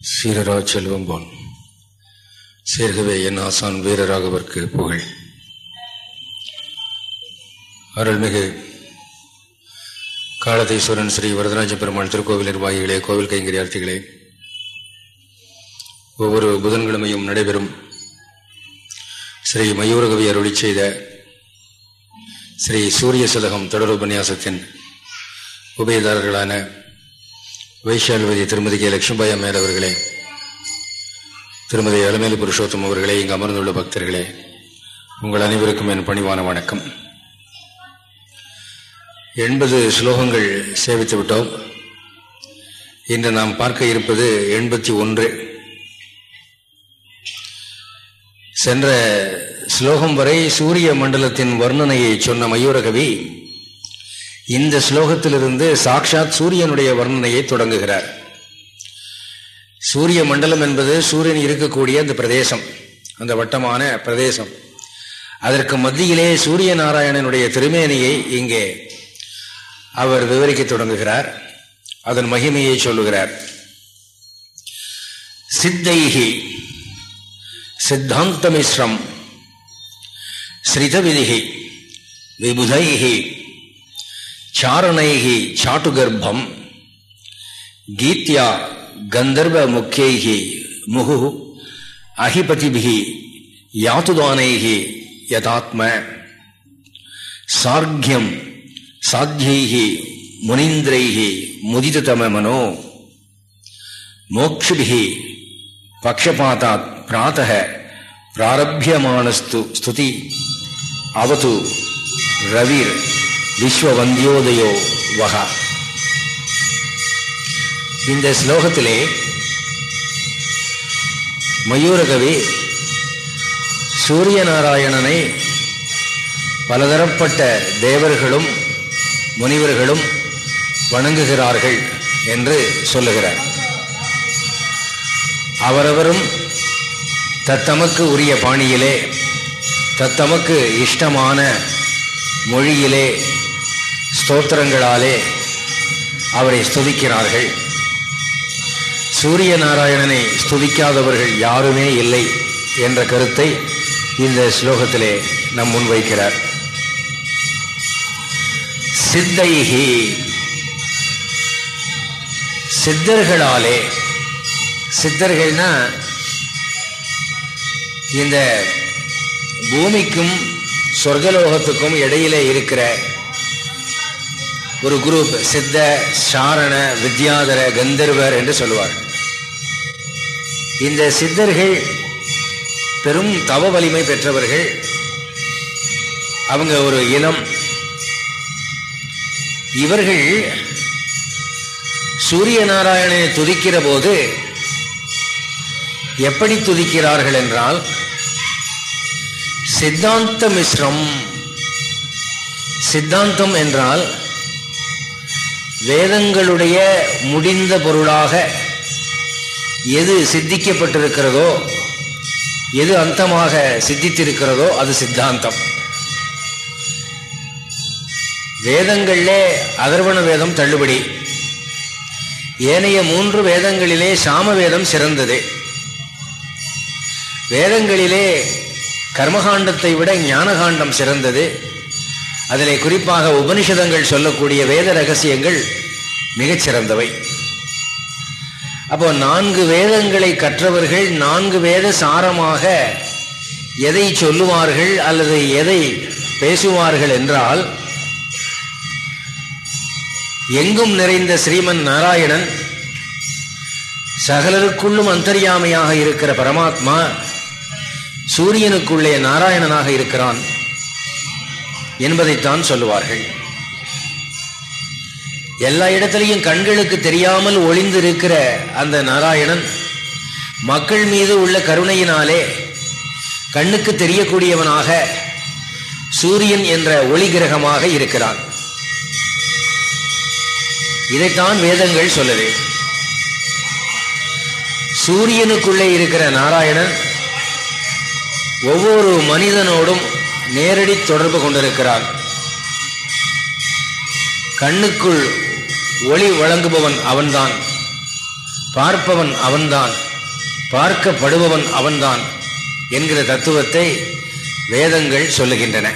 சீரரா செல்வம் போல். சேர்கவே என் ஆசான் வீரராகவர்க்கு புகழ். அருள்மிகு காலதீஸ்வரன் ஸ்ரீ வரதராஜ பெருமாள் திருக்கோவில் நிர்வாகிகளே கோவில் கைங்கரியார்த்திகளே ஒவ்வொரு புதன்கிழமையும் நடைபெறும் ஸ்ரீ மயூரகவி அருளி செய்த ஸ்ரீ சூரிய சதகம் தொடர் உபன்யாசத்தின் உபயதாரர்களான வைஷால்வதி திருமதி கே. லட்சுமிபாய் அம்மையார் அவர்களே திருமதி இளமேலி புருஷோத்தம் அவர்களே இங்கு அமர்ந்துள்ள பக்தர்களே உங்கள் அனைவருக்கும் என் பணிவான வணக்கம். எண்பது ஸ்லோகங்கள் சேவித்து விட்டோம். இன்று நாம் பார்க்க இருப்பது எண்பத்தி ஒன்று. சென்ற ஸ்லோகம் வரை சூரிய மண்டலத்தின் வர்ணனையை சொன்ன மயூரகவி இந்த ஸ்லோகத்திலிருந்து சாக்ஷாத் சூரியனுடைய வர்ணனையை தொடங்குகிறார். சூரிய மண்டலம் என்பது சூரியன் இருக்கக்கூடிய அந்த பிரதேசம் அந்த வட்டமான பிரதேசம். அதற்கு மத்தியிலே சூரிய நாராயணனுடைய திருமேனியை இங்கே அவர் விவரிக்க தொடங்குகிறார் அதன் மகிமையை சொல்லுகிறார். சித்தைகி சித்தாந்தமிஸ்ரம் ஸ்ரிதவிதிகி விபுதைகி சாரணைகி சாட்டுகர்ப்பம் கீத்யா கந்தர்வ முக்கியைகி முகு அகிபதிபிகி யாத்துதானைகி யதாத்ம சார்கியம் சாத்தியைகி முனீந்திரைகி முதிததம மனோ மோக்ஷுபிகி பக்ஷபாத்தாத் பிராத்தக பிராரபியமானஸ்து ஸ்துதி அவது ரவிர். விஸ்வவந்தியோதயோ வகா. இந்த ஸ்லோகத்திலே மயூரகவி சூரிய நாராயணனை பலதரப்பட்ட தேவர்களும் முனிவர்களும் வணங்குகிறார்கள் என்று சொல்லுகிறார். அவரவரும் தத்தமக்கு உரிய பாணியிலே தத்தமக்கு இஷ்டமான மொழியிலே ஸ்தோத்திரங்களாலே அவரை ஸ்துதிக்கிறார்கள். சூரிய நாராயணனை ஸ்துதிக்காதவர்கள் யாருமே இல்லை என்ற கருத்தை இந்த ஸ்லோகத்திலே நம் முன்வைக்கிறார் சித்தைகி சித்தர்களாலே சித்தர்கள்னா இந்த பூமிக்கும் சொர்க்கலோகத்துக்கும் இடையிலே இருக்கிற ஒரு குரூப் சித்த சாரண வித்யாதர கந்தர்வர் என்று சொல்லுவார். இந்த சித்தர்கள் பெரும் தவ வலிமை பெற்றவர்கள். அவங்க ஒரு இனம் இவர்கள் சூரிய நாராயணனை துதிக்கிற போது எப்படி துதிக்கிறார்கள் என்றால் சித்தாந்த மிஸ்ரம் சித்தாந்தம் என்றால் வேதங்களுடைய முடிந்த பொருளாக எது சித்திக்கப்பட்டிருக்கிறதோ எது அந்தமாக சித்தித்திருக்கிறதோ அது சித்தாந்தம். வேதங்களிலே அதர்வண வேதம் தள்ளுபடி. ஏனைய மூன்று வேதங்களிலே சாம வேதம் சிறந்தது. வேதங்களிலே கர்மகாண்டத்தை விட ஞானகாண்டம் சிறந்தது. அதிலே குறிப்பாக உபனிஷதங்கள் சொல்லக்கூடிய வேத ரகசியங்கள் மிகச்சிறந்தவை அப்போ நான்கு வேதங்களை கற்றவர்கள் நான்கு வேத சாரமாக எதை சொல்லுவார்கள் அல்லது எதை பேசுவார்கள் என்றால் எங்கும் நிறைந்த ஸ்ரீமன் நாராயணன் சகலருக்குள்ளும் அந்தர்யாமையாக இருக்கிற பரமாத்மா சூரியனுக்குள்ளே நாராயணனாக இருக்கிறான். என்பதைத்தான் சொல்லுவார்கள். எல்லா இடத்திலையும் கண்களுக்கு தெரியாமல் ஒளிந்திருக்கிற அந்த நாராயணன் மக்கள் மீது உள்ள கருணையினாலே கண்ணுக்கு தெரியக்கூடியவனாக சூரியன் என்ற ஒளி கிரகமாக இருக்கிறான். இதைத்தான் வேதங்கள் சொல்லவே சூரியனுக்குள்ளே இருக்கிற நாராயணன் ஒவ்வொரு மனிதனோடும் நேரடி தொடர்பு கொண்டிருக்கிறான் கண்ணுக்குள் ஒளி வழங்குபவன் அவன்தான். பார்ப்பவன் அவன்தான். பார்க்கப்படுபவன் அவன்தான் என்கிற தத்துவத்தை வேதங்கள் சொல்லுகின்றன.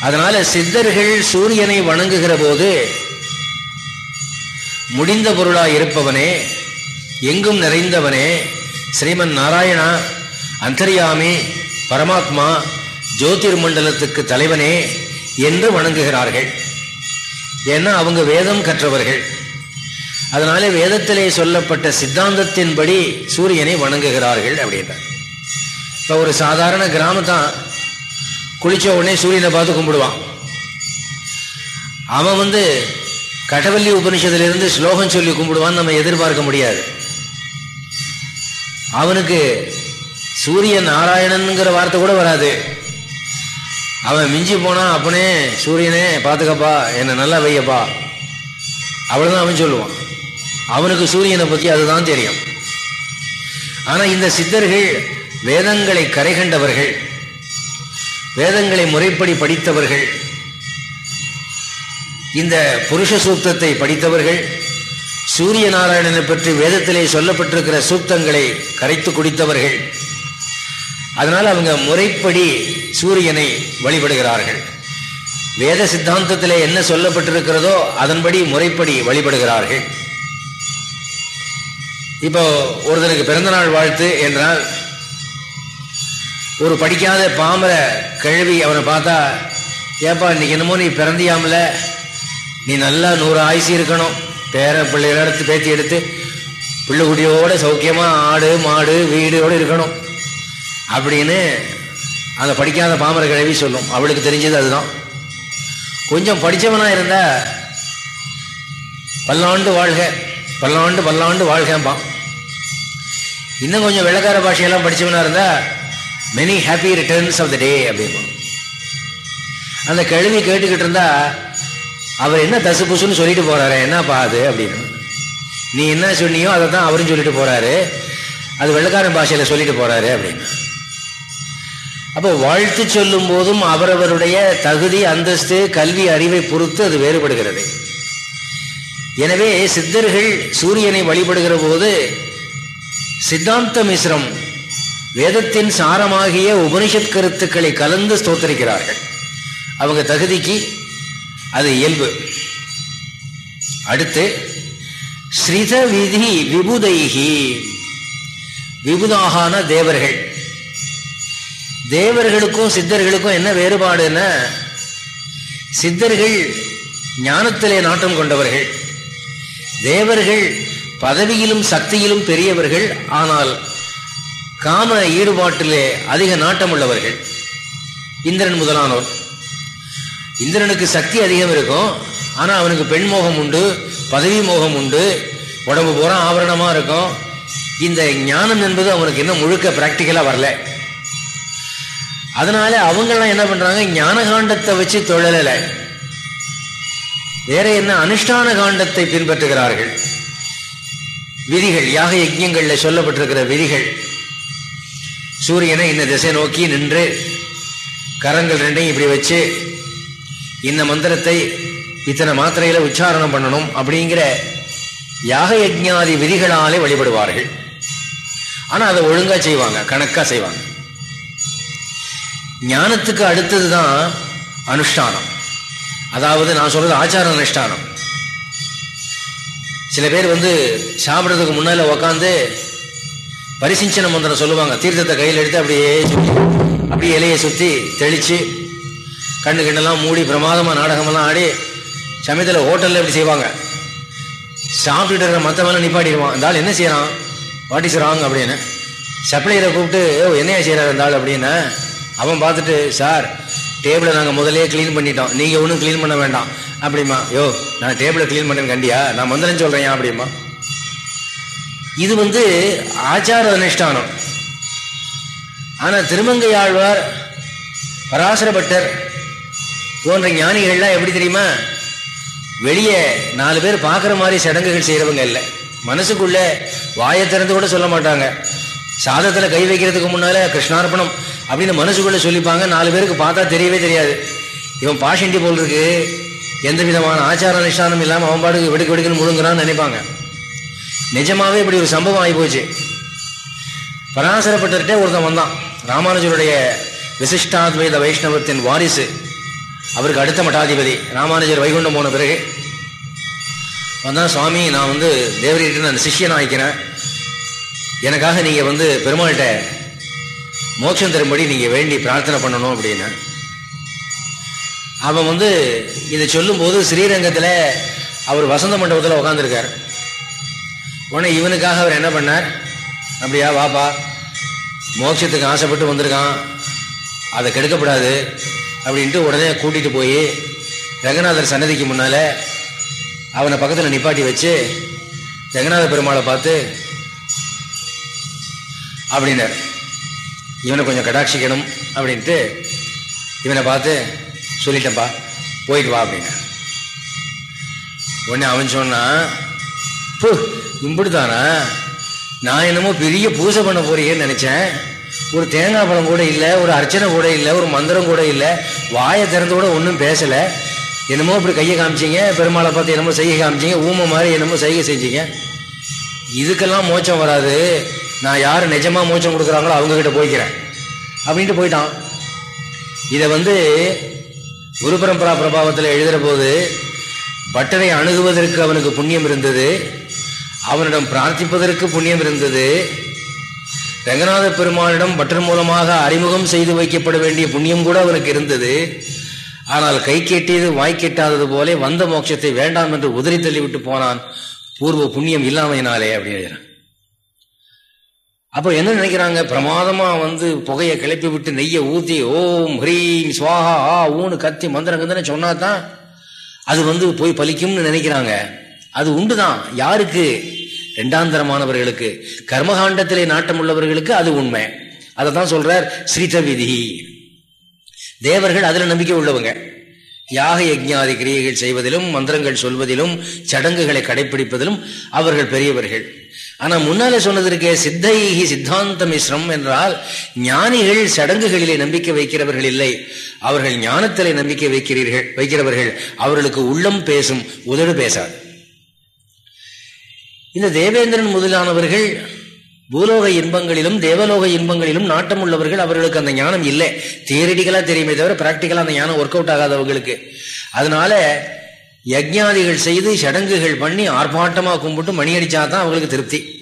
அதனால சித்தர்கள் சூரியனை வணங்குகிற போது முடிந்த பொருளாய் இருப்பவனே எங்கும் நிறைந்தவனே ஸ்ரீமன் நாராயணா அந்தரியாமி பரமாத்மா ஜோதிர் மண்டலத்துக்கு தலைவனே என்று வணங்குகிறார்கள். ஏன்னா அவங்க வேதம் கற்றவர்கள். அதனால வேதத்திலே சொல்லப்பட்ட சித்தாந்தத்தின்படி சூரியனை வணங்குகிறார்கள் அப்படின்றார். இப்போ ஒரு சாதாரண கிராமத்தான் குளிச்ச உடனே சூரியனை பார்த்து கும்பிடுவான். அவன் வந்து கடவல்லி உபனிஷத்திலிருந்து ஸ்லோகம் சொல்லி கும்பிடுவான்னு நம்ம எதிர்பார்க்க முடியாது. அவனுக்கு சூரிய நாராயணனுங்கிற வார்த்தை கூட வராது. அவன் மிஞ்சி போனா அப்பனே சூரியனே பார்த்துக்கப்பா என்னை நல்லா வையப்பா. அவ்வளோதான் அவன் சொல்லுவான். அவனுக்கு சூரியனை பற்றி அதுதான் தெரியும். ஆனால் இந்த சித்தர்கள் வேதங்களை கரை கண்டவர்கள் வேதங்களை முறைப்படி படித்தவர்கள் இந்த புருஷ சூக்தத்தை படித்தவர்கள் சூரிய நாராயணனை பற்றி வேதத்திலே சொல்லப்பட்டிருக்கிற சூக்தங்களை கரைத்து குடித்தவர்கள் அதனால் அவங்க முறைப்படி சூரியனை வழிபடுகிறார்கள். வேத சித்தாந்தத்தில் என்ன சொல்லப்பட்டிருக்கிறதோ அதன்படி முறைப்படி வழிபடுகிறார்கள். இப்போ ஒருத்தனுக்கு பிறந்தநாள் வாழ்த்து என்றால் ஒரு படிக்காத பாமர கழுவி அவனை பார்த்தா ஏப்பா இன்னைக்கு என்னமோ நீ பிறந்தியாமல? நீ நல்லா நூறு ஆயுசி இருக்கணும். பேர பிள்ளைகளை எடுத்து பேத்தி எடுத்து பிள்ளைக்குட்டியோட சௌக்கியமாக ஆடு மாடு வீடோடு இருக்கணும். அப்படின்னு அந்த படிக்காத பாமர கிழவி சொல்லும். அவளுக்கு தெரிஞ்சது அதுதான். கொஞ்சம் படித்தவனா இருந்தா பல்லாண்டு வாழ்க பல்லாண்டு பல்லாண்டு வாழ்கம்பான். இன்னும் கொஞ்சம் வெள்ளக்கார பாஷையெல்லாம் படித்தவனா இருந்தா many happy returns of the day அப்படிமா அந்த கேள்வி கேட்டுக்கிட்டு இருந்தா அவர் என்ன தசு புசுன்னு சொல்லிட்டு போறாரு என்னப்பா அது அப்படின்னு. நீ என்ன சொன்னியோ அதை தான் அவரும் சொல்லிட்டு போறாரு. அது வெள்ளக்காரன் பாஷையில் சொல்லிட்டு போறாரு அப்படின்னு. அப்போ வாழ்த்து சொல்லும் போதும் அவரவருடைய தகுதி அந்தஸ்து கல்வி அறிவை பொறுத்து அது வேறுபடுகிறது. எனவே சித்தர்கள் சூரியனை வழிபடுகிற போது சித்தாந்த மிஸ்ரம் வேதத்தின் சாரமாகிய உபனிஷத் கருத்துக்களை கலந்து ஸ்தோத்தரிக்கிறார்கள். அவங்க தகுதிக்கு அது இயல்பு. அடுத்து ஸ்ரித விதி விபுதைகி விபுதாகான தேவர்கள். தேவர்களுக்கும் சித்தர்களுக்கும் என்ன வேறுபாடுன்னா சித்தர்கள் ஞானத்திலே நாட்டம் கொண்டவர்கள். தேவர்கள் பதவியிலும் சக்தியிலும் பெரியவர்கள் ஆனால் காம ஈடுபாட்டிலே அதிக நாட்டம் உள்ளவர்கள். இந்திரன் முதலானோர். இந்திரனுக்கு சக்தி அதிகம் இருக்கும். ஆனால் அவனுக்கு பெண் மோகம் உண்டு பதவி மோகம் உண்டு உடம்பு பூரா ஆவரணமாக இருக்கும். இந்த ஞானம் என்பது அவனுக்கு இன்னும் முழுக்க ப்ராக்டிக்கலாக வரல. அதனால அவங்கெல்லாம் என்ன பண்றாங்க ஞான காண்டத்தை வச்சு தொழல வேற என்ன அனுஷ்டான காண்டத்தை பின்பற்றுகிறார்கள்? விதிகள் யாக யஜ்யங்கள்ல சொல்லப்பட்டிருக்கிற விதிகள். சூரியனை இந்த திசை நோக்கி நின்று கரங்கள் ரெண்டையும் இப்படி வச்சு இந்த மந்திரத்தை இத்தனை மாத்திரையில உச்சாரணம் பண்ணணும் அப்படிங்கிற யாக யஜ்ஞாதி விதிகளாலே வழிபடுவார்கள். ஆனா அதை ஒழுங்கா செய்வாங்க கணக்கா செய்வாங்க. ஞானத்துக்கு அடுத்தது தான் அனுஷ்டானம். அதாவது நான் சொல்றது ஆச்சார அனுஷ்டானம். சில பேர் வந்து சாப்பிட்றதுக்கு முன்னால உக்காந்து பரிசிஞ்சன மந்திரம் சொல்லுவாங்க. தீர்த்தத்தை கையில் எடுத்து அப்படியே சுற்றி அப்படியே இலையை சுற்றி தெளித்து கண்ணு கண்ணெல்லாம் மூடி பிரமாதமாக நாடகமெல்லாம் ஆடி சமயத்தில் ஹோட்டலில் எப்படி செய்வாங்க. சாப்பிட்டுட்டு இருக்கிற மற்றவெல்லாம் நிப்பாட்டிடுவான். இந்த ஆள் என்ன செய்கிறான் வாட் இஸ் ராங் அப்படின்னு. சப்ளையரை கூப்பிட்டு ஓ என்னையா செய்கிறார் இந்த ஆள்? அப்படின்னு அவன் பார்த்துட்டு சார் டேபிளை நாங்கள் முதலே க்ளீன் பண்ணிட்டோம். நீங்கள் ஒன்றும் க்ளீன் பண்ண வேண்டாம். அப்படிமா. யோ நான் டேபிளை க்ளீன் பண்ணேன் கண்டியா? நான் மந்திரம் சொல்கிறேன் அப்படிமா. இது வந்து ஆச்சார அனுஷ்டானம். ஆனால் திருமங்கை ஆழ்வார் பராசரப்பட்டர் போன்ற ஞானிகள்லாம் எப்படி தெரியுமா? வெளியே நாலு பேர் பார்க்குற மாதிரி சடங்குகள் செய்கிறவங்க இல்லை. மனசுக்குள்ளே வாயை திறந்து கூட சொல்ல மாட்டாங்க. சாதத்தில் கை வைக்கிறதுக்கு முன்னால் கிருஷ்ணார்ப்பணம் அப்படின்னு மனசுக்குள்ள சொல்லிப்பாங்க. நாலு பேருக்கு பார்த்தா தெரியவே தெரியாது. இவன் பாஷண்டி போல் இருக்கு. எந்த விதமான ஆச்சார அனுஷ்டானம் இல்லாமல் அவன் பாடுக்கு வெடுக்க வெடுக்குன்னு முழுங்குறான்னு நினைப்பாங்க. நிஜமாவே இப்படி ஒரு சம்பவம் ஆகி போச்சு பராசரப்பட்டே ஒருத்தன் வந்தான். ராமானுஜருடைய விசிஷ்டாத்வைத வைஷ்ணவத்தின் வாரிசு. அவருக்கு அடுத்த மட்டாதிபதி. ராமானுஜர் வைகுண்டம் போன பிறகு. வந்தான் சுவாமி நான் வந்து தேவரிட்டு நான் சிஷியன் ஆகிக்கிறேன் எனக்காக நீங்கள் வந்து பெருமாள்கிட்ட மோட்சம் தரும்படி நீங்கள் வேண்டி பிரார்த்தனை பண்ணணும் அப்படின்னு அவன் வந்து இதை சொல்லும்போது ஸ்ரீரங்கத்தில் அவர் வசந்த மண்டபத்தில் உட்காந்துருக்கார் உடனே இவனுக்காக அவர் என்ன பண்ணார்? அப்படியா வாப்பா மோட்சத்துக்கு ஆசைப்பட்டு வந்திருக்கான். அதை கெடுக்கப்படாது அப்படின்ட்டு உடனே கூட்டிகிட்டு போய் ரங்கநாதர் சன்னதிக்கு முன்னால் அவனை பக்கத்தில் நிப்பாட்டி வச்சு ரங்கநாத பெருமாளை பார்த்து அப்படின்னார். இவனை கொஞ்சம் கடாட்சிக்கணும் அப்படின்ட்டு இவனை பார்த்து சொல்லிட்டேன்ப்பா போயிட்டு வா அப்படின்னா உடனே அவன் சொன்னா இம்பிடுதானா? நான் என்னமோ பெரிய பூஜை பண்ண போறீங்கன்னு நினச்சேன். ஒரு தேங்காய் பழம் கூட இல்லை ஒரு அர்ச்சனை கூட இல்லை ஒரு மந்திரம் கூட இல்லை வாயை திறந்து கூட ஒன்றும் பேசலை. என்னமோ இப்படி கையை காமிச்சிங்க பெருமாளை பார்த்து என்னமோ செய்ய காமிச்சிங்க ஊமை மாதிரி என்னமோ செய்கை செஞ்சீங்க. இதுக்கெல்லாம் மோச்சம் வராது. நான் யார் நிஜமாக மோச்சம் கொடுக்குறாங்களோ அவங்க கிட்ட போய்க்கிறேன். அப்படின்ட்டு போயிட்டான். இதை வந்து குரு பரம்பரா பிரபாவத்தில் எழுதுகிற போது பட்டரை அணுகுவதற்கு அவனுக்கு புண்ணியம் இருந்தது. அவனிடம் பிரார்த்திப்பதற்கு புண்ணியம் இருந்தது. ரங்கநாத பெருமானிடம் பட்டர் மூலமாக அறிமுகம் செய்து வைக்கப்பட வேண்டிய புண்ணியம் கூட அவனுக்கு இருந்தது. ஆனால் கை கெட்டியது வாய் கெட்டாதது போலே வந்த மோட்சத்தை வேண்டாம் என்று உதறி தள்ளிவிட்டு போனான். பூர்வ புண்ணியம் இல்லாமையினாலே அப்படின்னு அப்போ என்ன நினைக்கிறாங்க? பிரமாதமா வந்து புகையை கிளப்பி விட்டு நெய்யை ஊத்தி ஓம் ஹ்ரீம் சுவாஹா ஆ ஊனு கத்தி மந்திரங்கன்னு சொன்னா தான் அது வந்து போய் பலிக்கும்னு நினைக்கிறாங்க. அது உண்டுதான். யாருக்கு? இரண்டாந்தரமானவர்களுக்கு கர்மகாண்டத்திலே நாட்டம் உள்ளவர்களுக்கு அது உண்மை. அதை தான் சொல்றார் ஸ்ரீத விதி தேவர்கள் அதுல நம்பிக்கை உள்ளவங்க. யாக யஜ்ஞாதி கிரியைகள் செய்வதிலும் மந்திரங்கள் சொல்வதிலும் சடங்குகளை கடைபிடிப்பதிலும் அவர்கள் பெரியவர்கள். ஆனா முன்னாலே சொன்னதற்கே சித்தைகி சித்தாந்த மிஸ்ரம் என்றால் ஞானிகள் சடங்குகளிலே நம்பிக்கை வைக்கிறவர்கள் இல்லை. அவர்கள் ஞானத்திலே நம்பிக்கை வைக்கிறீர்கள் வைக்கிறவர்கள். அவர்களுக்கு உள்ளம் பேசும் உதடு பேசாது. இந்த தேவேந்திரன் முதலானவர்கள் பூலோக இன்பங்களிலும் தேவலோக இன்பங்களிலும் நாட்டம் உள்ளவர்கள் அவர்களுக்கு அந்த ஞானம் இல்லை. தியரிட்டிக்கலா தெரியுமே தவிர பிராக்டிக்கலா அந்த ஞானம் ஒர்க் அவுட் ஆகாதவங்களுக்கு. அதனால யஜ்ஞாதிகள் செய்து சடங்குகள் பண்ணி ஆர்ப்பாட்டமாக கும்பிட்டு மணி அடிச்சாதான் அவங்களுக்கு திருப்தி.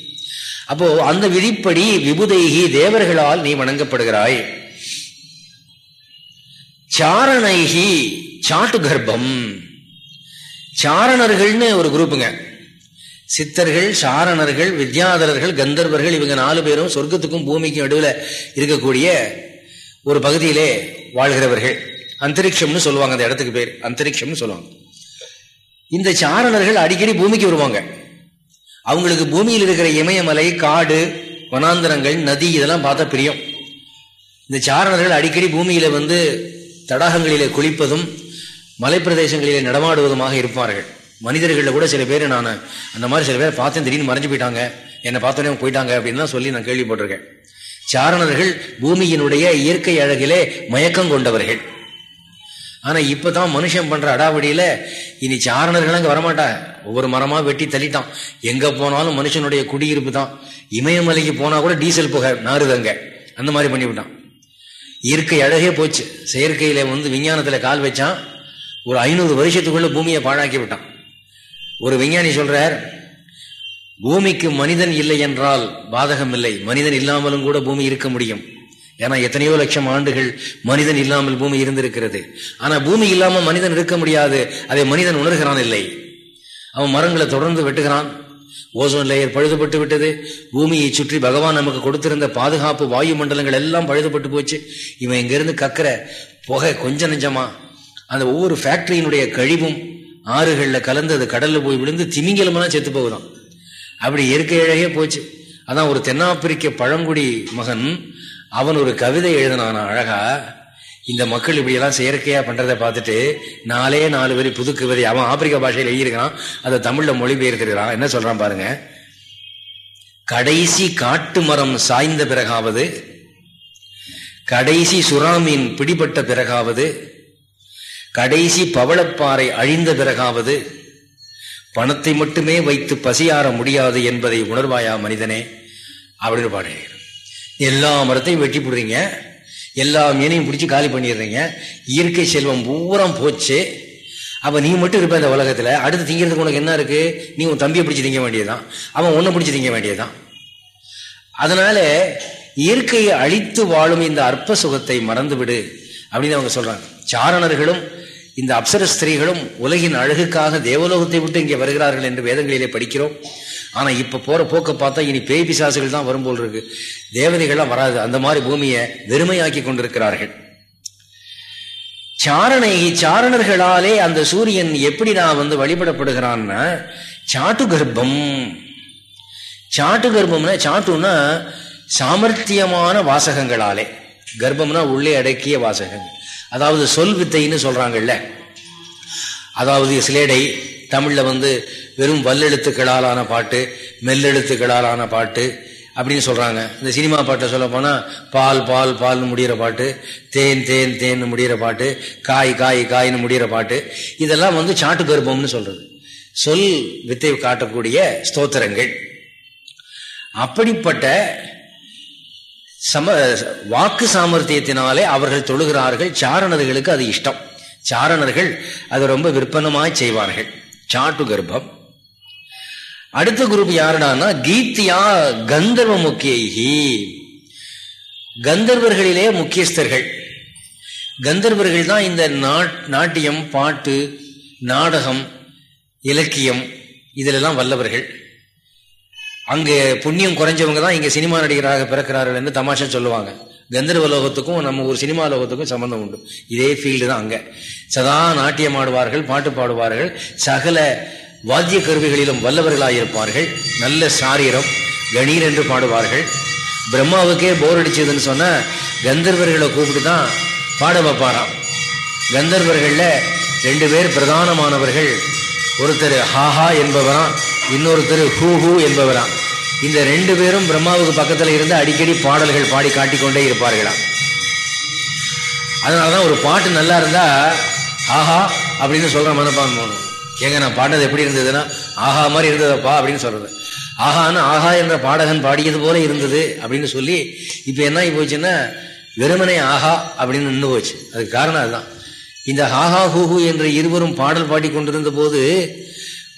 அப்போ அந்த விதிப்படி விபுதைகி தேவர்களால் நீ வணங்கப்படுகிறாய். சாரணைகி சாட்டு கர்ப்பம் சாரணர்கள்னு ஒரு குரூப்புங்க. சித்தர்கள் சாரணர்கள் வித்யாதரர்கள் கந்தர்வர்கள் இவங்க நாலு பேரும் சொர்க்கத்துக்கும் பூமிக்கும் நடுவில் இருக்கக்கூடிய ஒரு பகுதியிலே வாழ்கிறவர்கள். அந்தரிக்ஷம்னு சொல்லுவாங்க அந்த இடத்துக்கு பேர். அந்தரிக்ஷம்னு சொல்லுவாங்க. இந்த சாரணர்கள் அடிக்கடி பூமிக்கு வருவாங்க. அவங்களுக்கு பூமியில் இருக்கிற இமயமலை காடு வனாந்தரங்கள் நதி இதெல்லாம் பார்த்தா பிரியம். இந்த சாரணர்கள் அடிக்கடி பூமியில வந்து தடாகங்களிலே குளிப்பதும் மலைப்பிரதேசங்களிலே நடமாடுவதுமாக இருப்பார்கள். மனிதர்களில் கூட சில பேர் நான் அந்த மாதிரி சில பேர் பார்த்தேன் திடீர்னு மறைஞ்சு போயிட்டாங்க. என்னை பார்த்தோன்னே போயிட்டாங்க அப்படின்னு சொல்லி நான் கேள்விப்பட்டிருக்கேன். சாரணர்கள் பூமியினுடைய இயற்கை அழகிலே மயக்கம் கொண்டவர்கள். ஆனா இப்பதான் மனுஷன் பண்ற அடாவடியில இனி சாரணர்கள் அங்க வரமாட்டா ஒவ்வொரு மரமா வெட்டி தள்ளிட்டான். எங்க போனாலும் மனுஷனுடைய குடியிருப்பு தான். இமயமலைக்கு போனா கூட டீசல் புகை நாறுதங்க அந்த மாதிரி பண்ணிவிட்டான் இயற்கை அழகே போச்சு. செயற்கையில வந்து விஞ்ஞானத்துல கால் வச்சான். ஒரு ஐநூறு வருஷத்துக்குள்ள பூமியை பாழாக்கி விட்டான். ஒரு விஞ்ஞானி சொல்றார் பூமிக்கு மனிதன் இல்லை என்றால் பாதகம் இல்லை. மனிதன் இல்லாமலும் கூட பூமி இருக்க முடியும். ஏன்னா எத்தனையோ லட்சம் ஆண்டுகள் மனிதன் இல்லாமல் பூமி இருந்திருக்கிறது. ஆனா பூமி இல்லாமல் மனிதன் இருக்க முடியாது. அதை மனிதன் உணர்கிறான் இல்லை. அவன் மரங்களை தொடர்ந்து வெட்டுகிறான். ஓசோன் லேயர் பழுதுபட்டு விட்டது. பூமியை சுற்றி பகவான் நமக்கு கொடுத்திருந்த பாதுகாப்பு வாயு மண்டலங்கள் எல்லாம் பழுதுபட்டு போச்சு. இவன் இங்கிருந்து கக்கிற புகை கொஞ்சம் நெஞ்சமா. அந்த ஒவ்வொரு ஃபேக்டரியினுடைய கழிவும் ஆறுகளில் கலந்து அது கடல்ல போய் விழுந்து திமிங்கலமெல்லாம் செத்து போகுதான். அப்படி இயற்கை போச்சு. அதான் ஒரு தென்னாப்பிரிக்க பழங்குடி மகன் அவன் ஒரு கவிதை எழுதினான் அழகா? இந்த மக்கள் இப்படி எல்லாம் செயற்கையா பண்றதை பார்த்துட்டு நாலே நாலு வரி புது கவிதை அவன் ஆப்பிரிக்க பாஷையில் எழுதியிருக்கான் அதை தமிழ்ல மொழிபெயர்த்திருக்கிறான். என்ன சொல்றான் பாருங்க? கடைசி காட்டு மரம் சாய்ந்த பிறகாவது கடைசி சுறாமீன் பிடிபட்ட பிறகாவது கடைசி பவளப்பாறை அழிந்த பிறகாவது பணத்தை மட்டுமே வைத்து பசியாற முடியாது என்பதை உணர்வாயா மனிதனே? அப்படின்னு பாடுகிறேன் எல்லா மரத்தையும் வெட்டி போடுறீங்க. எல்லா மீனையும் பிடிச்சி காலி பண்ணிடுறீங்க. இயற்கை செல்வம் பூரம் போச்சு. அப்போ நீ மட்டும் இருப்ப இந்த உலகத்தில். அடுத்து திங்கிறதுக்கு உனக்கு என்ன இருக்கு? நீ உன் தம்பியை பிடிச்சி திங்க வேண்டியதுதான். அவன் ஒன்றை பிடிச்சி திங்க வேண்டியதுதான். அதனால இயற்கையை அழித்து வாழும் இந்த அற்ப சுகத்தை மறந்துவிடு அப்படின்னு அவங்க சொல்றாங்க. சாரணர்களும் இந்த அப்சர ஸ்திரீகளும் உலகின் அழகுக்காக தேவலோகத்தை விட்டு இங்கே வருகிறார்கள் என்று வேதங்களிலே படிக்கிறோம். ஆனா இப்ப போற போக்க பார்த்தா இனி பேய் பிசாசுகள் தான் வரும் போல் இருக்கு. தேவதைகள்லாம் வராது. அந்த மாதிரி பூமியை வெறுமையாக்கி கொண்டிருக்கிறார்கள். சாரணை சாரணர்களாலே அந்த சூரியன் எப்படி நான் வந்து வழிபடப்படுகிறான்னா சாட்டு கர்ப்பம். சாட்டு கர்ப்பம்னா சாட்டுன்னா சாமர்த்தியமான வாசகங்களாலே. கர்ப்பம்னா உள்ளே அடக்கிய வாசகங்கள். அதாவது சொல் வித்தைன்னு சொல்றாங்கல்ல. அதாவது சிலேடை தமிழில் வந்து வெறும் வல்லெழுத்துக்களாலான பாட்டு மெல்லெழுத்துக்களாலான பாட்டு அப்படின்னு சொல்கிறாங்க இந்த சினிமா பாட்டை சொல்ல போனால் பால் பால் பால்னு முடிகிற பாட்டு தேன் தேன் தேன் முடிகிற பாட்டு காய் காய் காய்னு முடிகிற பாட்டு இதெல்லாம் வந்து சாட்டு கர்ப்பம்னு சொல்கிறது சொல் வித்தை காட்டக்கூடிய ஸ்தோத்திரங்கள். அப்படிப்பட்ட சம வாக்கு சாமர்த்தியத்தினாலே அவர்கள் தொழுகிறார்கள் சாரணர்களுக்கு அது இஷ்டம். சாரணர்கள் அது ரொம்ப விற்பனமாய் செய்வார்கள். சாட்டு கர்ப்பம் அடுத்த குரூப் யாருடான்னா கீத்தியா கந்தர்வ முக்கியி கந்தர்வர்களிலே முக்கியஸ்தர்கள். கந்தர்வர்கள் தான் இந்த நாட்டியம் பாட்டு நாடகம் இலக்கியம் இதிலெல்லாம் வல்லவர்கள். அங்கே புண்ணியம் குறைஞ்சவங்க தான் இங்கே சினிமா நடிகராக பிறக்கிறார்கள் என்று தமாஷா சொல்லுவாங்க. கந்தர்வ லோகத்துக்கும் நம்ம ஒரு சினிமா லோகத்துக்கும் சம்பந்தம் உண்டு. இதே ஃபீல்டு தான் அங்கே. சதா நாட்டியம் ஆடுவார்கள் பாட்டு பாடுவார்கள். சகல வாத்திய கருவிகளிலும் வல்லவர்களாயிருப்பார்கள் நல்ல சாரீரம் கணீர் என்று பாடுவார்கள். பிரம்மாவுக்கே போர் அடிச்சதுன்னு சொன்ன கந்தர்வர்களை கூப்பிட்டு தான் பாட வைப்பாராம். கந்தர்வர்களில் ரெண்டு பேர் பிரதானமானவர்கள். ஒருத்தர் ஹாஹா என்பவரான் இன்னொருத்தர் ஹூ ஹூ என்பவரான் இந்த ரெண்டு பேரும் பிரம்மாவுக்கு பக்கத்தில் இருந்து அடிக்கடி பாடல்கள் பாடி காட்டிக்கொண்டே இருப்பார்களாம். அதனாலதான் ஒரு பாட்டு நல்லா இருந்தா ஆஹா அப்படின்னு சொல்ற மனப்பான் போகணும் ஏங்க நான் பாடினது எப்படி இருந்ததுன்னா ஆஹா மாதிரி இருந்ததப்பா அப்படின்னு சொல்றது. ஆஹான்னு ஆஹா என்ற பாடகன் பாடியது போல இருந்தது அப்படின்னு சொல்லி இப்போ என்ன ஆகி போச்சுன்னா வெறுமனை ஆஹா அப்படின்னு நின்று போச்சு. அதுக்கு காரணம் அதுதான். இந்த ஹாஹா ஹூஹு என்ற இருவரும் பாடல் பாடி கொண்டிருந்த போது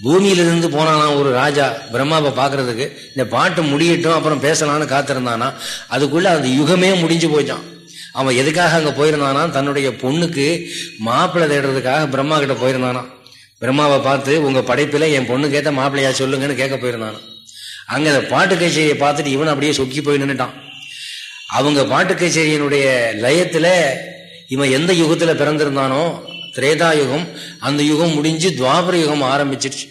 பூமியிலிருந்து போனானா ஒரு ராஜா பிரம்மாவை பார்க்கறதுக்கு? இந்த பாட்டு முடியட்டும் அப்புறம் பேசலான்னு காத்திருந்தானா? அதுக்குள்ள அந்த யுகமே முடிஞ்சு போச்சான் அவன் எதுக்காக அங்கே போயிருந்தானா? தன்னுடைய பொண்ணுக்கு மாப்பிள்ளை தேடுறதுக்காக பிரம்மா கிட்ட போயிருந்தானா. பிரம்மாவை பார்த்து உங்கள் படைப்பில் என் பொண்ணு கேட்ட மாப்பிள்ளையா சொல்லுங்கன்னு கேட்க போயிருந்தானா. அங்கே அந்த பாட்டு கச்சேரியை பார்த்துட்டு இவன் அப்படியே சொக்கி போய் நின்றுட்டான் அவங்க பாட்டு கச்சேரியினுடைய லயத்தில் இவன் எந்த யுகத்தில் பிறந்திருந்தானோ திரேதா யுகம் அந்த யுகம் முடிஞ்சு துவாபர யுகம் ஆரம்பிச்சிருச்சு.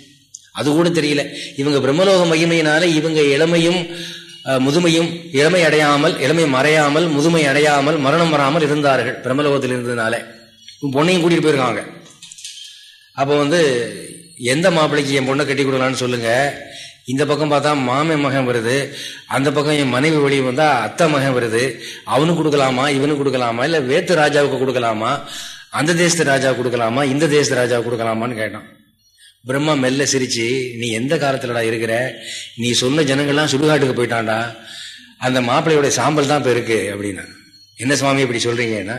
அது கூட தெரியல. இவங்க பிரம்மலோக மகிமையினால இவங்க இளமையும் முதுமையும் இளமை அடையாமல் இளமை மறையாமல் முதுமை அடையாமல் மரணம் வராமல் இருந்தார்கள் பிரம்மலோகத்தில் இருந்ததுனால. பொண்ணையும் கூட்டிட்டு போயிருக்காங்க. அப்போ வந்து எந்த மாப்பிள்ளைக்கு என் பொண்ணை கட்டி கொடுக்கலான்னு சொல்லுங்க? இந்த பக்கம் பார்த்தா மாமே மகன் வருது. அந்த பக்கம் என் மனைவி வழி வந்தா அத்தை மகன் வருது. அவனுக்கு கொடுக்கலாமா? இவனுக்கு கொடுக்கலாமா? இல்ல வேத்து ராஜாவுக்கு கொடுக்கலாமா? அந்த தேசத்து ராஜா கொடுக்கலாமா? இந்த தேசத்து ராஜா கொடுக்கலாமான்னு கேட்டான். பிரம்மா மெல்ல சிரிச்சு நீ எந்த காலத்துலடா இருக்கிற? நீ சொன்ன ஜனங்கள்லாம் சுடுகாட்டுக்கு போயிட்டான்டா. அந்த மாப்பிள்ளையோட சாம்பல் தான் இப்போ இருக்கு அப்படின்னா என்ன சுவாமி இப்படி சொல்றீங்கன்னா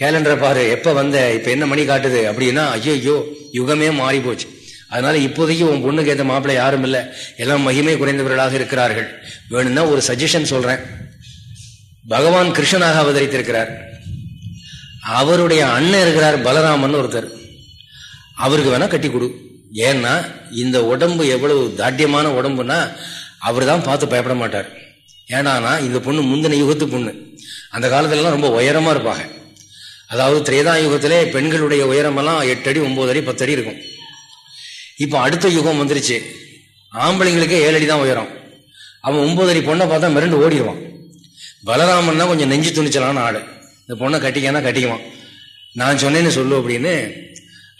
கேலண்டரை பாரு எப்போ வந்த இப்போ என்ன மணி காட்டுது? அப்படின்னா ஐயோ ஐயோ யுகமே மாறி போச்சு அதனால இப்போதைக்கு உன் பொண்ணுக்கு ஏற்ற மாப்பிள்ளை யாரும் இல்லை. எல்லாம் மகிமை குறைந்தவர்களாக இருக்கிறார்கள். வேணும்னா ஒரு சஜஷன் சொல்றேன். பகவான் கிருஷ்ணனாக அவதரித்திருக்கிறார். அவருடைய அண்ணன் இருக்கிறார் பலராமன் ஒருத்தர். அவருக்கு வேணா கட்டி கொடு. ஏன்னா இந்த உடம்பு எவ்வளவு தாட்டியமான உடம்புனா அவர் தான் பார்த்து பயப்பட மாட்டார். ஏன்னா இந்த பொண்ணு முந்தின யுகத்து பொண்ணு. அந்த காலத்துலலாம் ரொம்ப உயரமா இருப்பாங்க. அதாவது திரேதா யுகத்திலே பெண்களுடைய உயரமெல்லாம் எட்டு அடி ஒன்பது அடி பத்து அடி இருக்கும். இப்போ அடுத்த யுகம் வந்துருச்சு. ஆம்பளைங்களுக்கே ஏழு அடி தான் உயரம். அவன் ஒன்பது அடி பொண்ணை பார்த்தா மிரண்டு ஓடிடுவான் பலராமன்னா கொஞ்சம் நெஞ்சு துணிச்சலான ஆடு இந்த பொண்ணை கட்டிக்கானா கட்டிக்குவான். நான் சொன்னேன்னு சொல்லு அப்படின்னு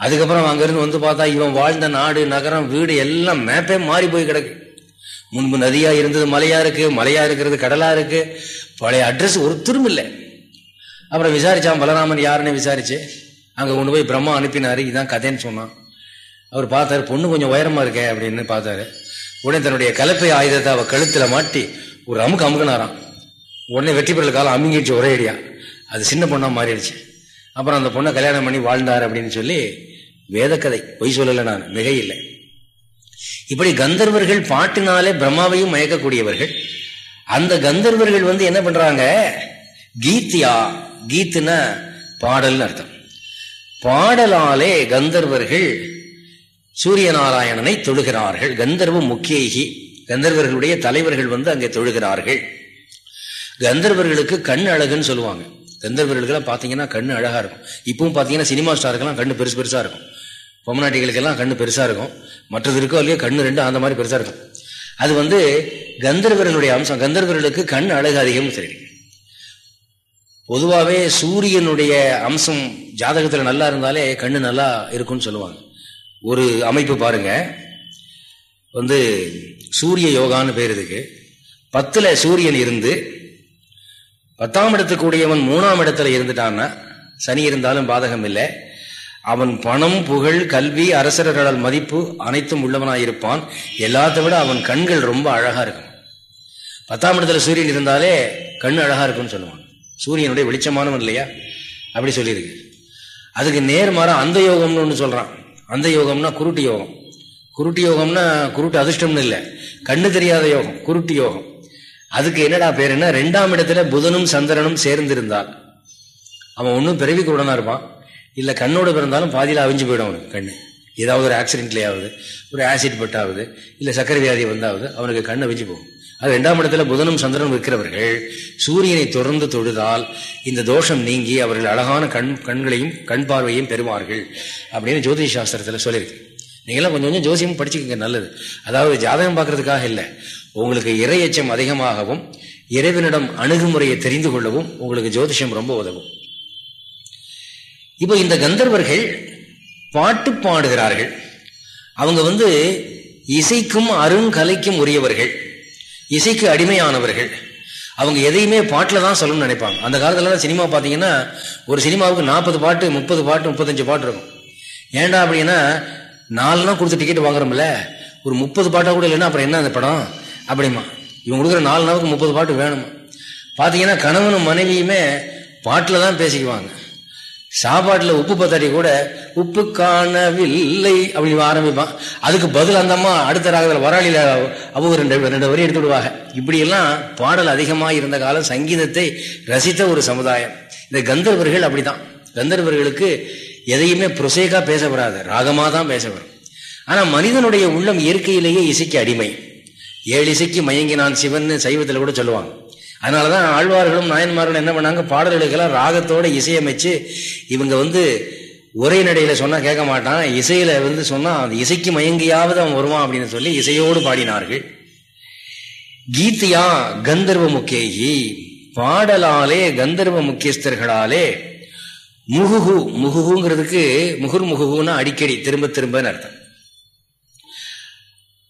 அதுக்கப்புறம் அங்கிருந்து வந்து பார்த்தா இவன் வாழ்ந்த நாடு நகரம் வீடு எல்லாம் மேப்பே மாறி போய் கிடக்கு. முன்பு நதியா இருந்தது மலையா இருக்கு மலையா இருக்கிறது கடலா இருக்கு. பழைய அட்ரஸ் ஒருத்தரும் இல்லை அப்புறம் விசாரிச்சான் பலராமன் யாருன்னு விசாரிச்சு. அங்கே கொண்டு போய் பிரம்மா அனுப்பினாரு இதுதான் கதைன்னு சொன்னான். அவர் பார்த்தாரு பொண்ணு கொஞ்சம் உயரமா இருக்கே அப்படின்னு பார்த்தாரு. உடனே தன்னுடைய கலப்பை ஆயுதத்தை அவ கழுத்துல மாட்டி ஒரு அமுக்கு அமுக்குனாராம். உடனே வெற்றி பெறல் காலம் அமுங்கிடுச்சு ஒரே அடியா அது சின்ன பொண்ணாக மாறிடுச்சு. அப்புறம் அந்த பொண்ணை கல்யாணம் பண்ணி வாழ்ந்தார் அப்படின்னு சொல்லி வேதக்கதை பொய் சொல்லலை நான் மிகை இல்லை இப்படி கந்தர்வர்கள் பாட்டினாலே பிரம்மாவையும் மயக்கக்கூடியவர்கள். அந்த கந்தர்வர்கள் வந்து என்ன பண்றாங்க? கீத்தியா கீத்துனா பாடல்னு அர்த்தம். பாடலாலே கந்தர்வர்கள் சூரிய நாராயணனை தொழுகிறார்கள். கந்தர்வ முக்கியகி கந்தர்வர்களுடைய தலைவர்கள் வந்து அங்கே தொழுகிறார்கள். கந்தர்வர்களுக்கு கண் அழகுன்னு சொல்லுவாங்க. கந்தர்வர்களுக்கெல்லாம் பார்த்தீங்கன்னா கண்ணு அழகாக இருக்கும். இப்பவும் பார்த்தீங்கன்னா சினிமா ஸ்டாருக்கெல்லாம் கண்ணு பெருசு பெருசாக இருக்கும். பொம்மநாட்டிகளுக்கெல்லாம் கண்ணு பெருசாக இருக்கும். மற்றது இருக்கோ இல்லையோ கண்ணு ரெண்டு அந்த மாதிரி பெருசாக இருக்கும். அது வந்து கந்தர்வர்களுடைய அம்சம். கந்தர்வர்களுக்கு கண் அழகு அதிகம்னு தெரியும் பொதுவாகவே சூரியனுடைய அம்சம் ஜாதகத்தில் நல்லா இருந்தாலே கண்ணு நல்லா இருக்கும்னு சொல்லுவாங்க. ஒரு அமைப்பு பாருங்க. வந்து சூரிய யோகான்னு பேர் இதுக்கு. பத்தில் சூரியன் இருந்து பத்தாம் இடத்துக்கூடியவன் மூணாம் இடத்துல இருந்துட்டான்னா சனி இருந்தாலும் பாதகம் இல்லை. அவன் பணம் புகழ் கல்வி அரசர்களால் மதிப்பு அனைத்தும் உள்ளவனாயிருப்பான். எல்லாத்த விட அவன் கண்கள் ரொம்ப அழகா இருக்கும். பத்தாம் இடத்துல சூரியன் இருந்தாலே கண் அழகா இருக்கும்னு சொல்லுவான். சூரியனுடைய வெளிச்சமானவன் இல்லையா? அப்படி சொல்லியிருக்கு. அதுக்கு நேர்மாறா அந்த யோகம்னு ஒன்று சொல்றான். அந்த யோகம்னா குருட்டு யோகம். குருட்டு யோகம்னா குருட்டு அதிர்ஷ்டம்னு இல்லை. கண்ணு தெரியாத யோகம் குருட்டு யோகம். அதுக்கு என்னடா பேருன்னா ரெண்டாம் இடத்துல புதனும் சந்திரனும் சேர்ந்திருந்தால். அவன் ஒன்றும் பிறவிக்கு உடனா இருப்பான். இல்லை கண்ணோடு பிறந்தாலும் பாதியில் அவிஞ்சு போயிடும் அவனுக்கு கண்ணு. ஏதாவது ஒரு ஆக்சிடென்ட்லேயாவது ஒரு ஆசிட் பட்டாவது இல்லை சக்கரை வியாதி வந்தாவது அவனுக்கு கண்ணை அவிஞ்சு போகும். அது ரெண்டாம் இடத்துல புதனும் சந்திரனும் இருக்கிறவர்கள் சூரியனை தொடர்ந்து தொழுதால் இந்த தோஷம் நீங்கி அவர்கள் அழகான கண் கண்களையும் கண் பார்வையும் பெறுவார்கள் அப்படின்னு ஜோதிஷ் சாஸ்திரத்தில் சொல்லியிருக்கு. நீங்களாம் கொஞ்சம் கொஞ்சம் ஜோசியம் படிச்சுக்கோங்க நல்லது. அதாவது ஜாதகம் பார்க்கறதுக்காக இல்லை. உங்களுக்கு இறையச்சம் அதிகமாகவும் இறைவனிடம் அணுகுமுறையை தெரிந்து கொள்ளவும் உங்களுக்கு ஜோதிஷம் ரொம்ப உதவும். இப்போ இந்த கந்தர்வர்கள் பாட்டு பாடுகிறார்கள். அவங்க வந்து இசைக்கும் அருங்கலைக்கும் உரியவர்கள். இசைக்கு அடிமையானவர்கள். அவங்க எதையுமே பாட்டில் தான் சொல்லணும்னு நினைப்பாங்க. அந்த காலத்துலலாம் சினிமா பார்த்தீங்கன்னா ஒரு சினிமாவுக்கு நாற்பது பாட்டு முப்பது பாட்டு முப்பத்தஞ்சு பாட்டு இருக்கும். ஏன்டா அப்படின்னா நாலுலாம் கொடுத்து டிக்கெட் வாங்குறோம்ல. ஒரு முப்பது பாட்டாக கூட இல்லைன்னா அப்புறம் என்ன அந்த படம்? அப்படிமா இவங்க கொடுக்குற நாலு நாளுக்கு முப்பது பாட்டு வேணுமா பார்த்தீங்கன்னா கணவனும் மனைவியுமே பாட்டில் தான் பேசிக்குவாங்க. சாப்பாட்டில் உப்பு பத்தாடி கூட உப்பு காணவில்லை அப்படின்னு ஆரம்பிப்பான். அதுக்கு பதில் அந்த அம்மா அடுத்த ராகத்தில் வராளியில் அவங்க ரெண்டு ரெண்டு வரி எடுத்து விடுவாங்க. இப்படியெல்லாம் பாடல் அதிகமாக இருந்த காலம் சங்கீதத்தை ரசித்த ஒரு சமுதாயம். இந்த கந்தர்வர்கள் அப்படிதான் கந்தர்வர்களுக்கு எதையுமே புரொசேக்காக பேசப்படாது. ராகமாக தான் பேசப்படும். ஆனால் மனிதனுடைய உள்ளம் இயற்கையிலேயே இசைக்கு அடிமை. ஏழு இசைக்கு மயங்கினான் சிவன் சைவத்தில் கூட சொல்லுவாங்க. அதனாலதான் ஆழ்வார்களும் நாயன்மார்களும் என்ன பண்ணாங்க? பாடல்களுக்கெல்லாம் ராகத்தோட இசையமைச்சு இவங்க வந்து ஒரே நடையில சொன்னா கேட்க மாட்டான். இசையில வந்து சொன்னா அந்த இசைக்கு மயங்கியாவது அவன் வருவான் அப்படின்னு சொல்லி இசையோடு பாடினார்கள். கீதையா கந்தர்வ முக்கேகி பாடலாலே கந்தர்வ முக்கியஸ்தர்களாலே முகுகு முகுகுங்கிறதுக்கு முகுர் முகுகுன்னா அடிக்கடி திரும்ப திரும்பன்னு அர்த்தம்.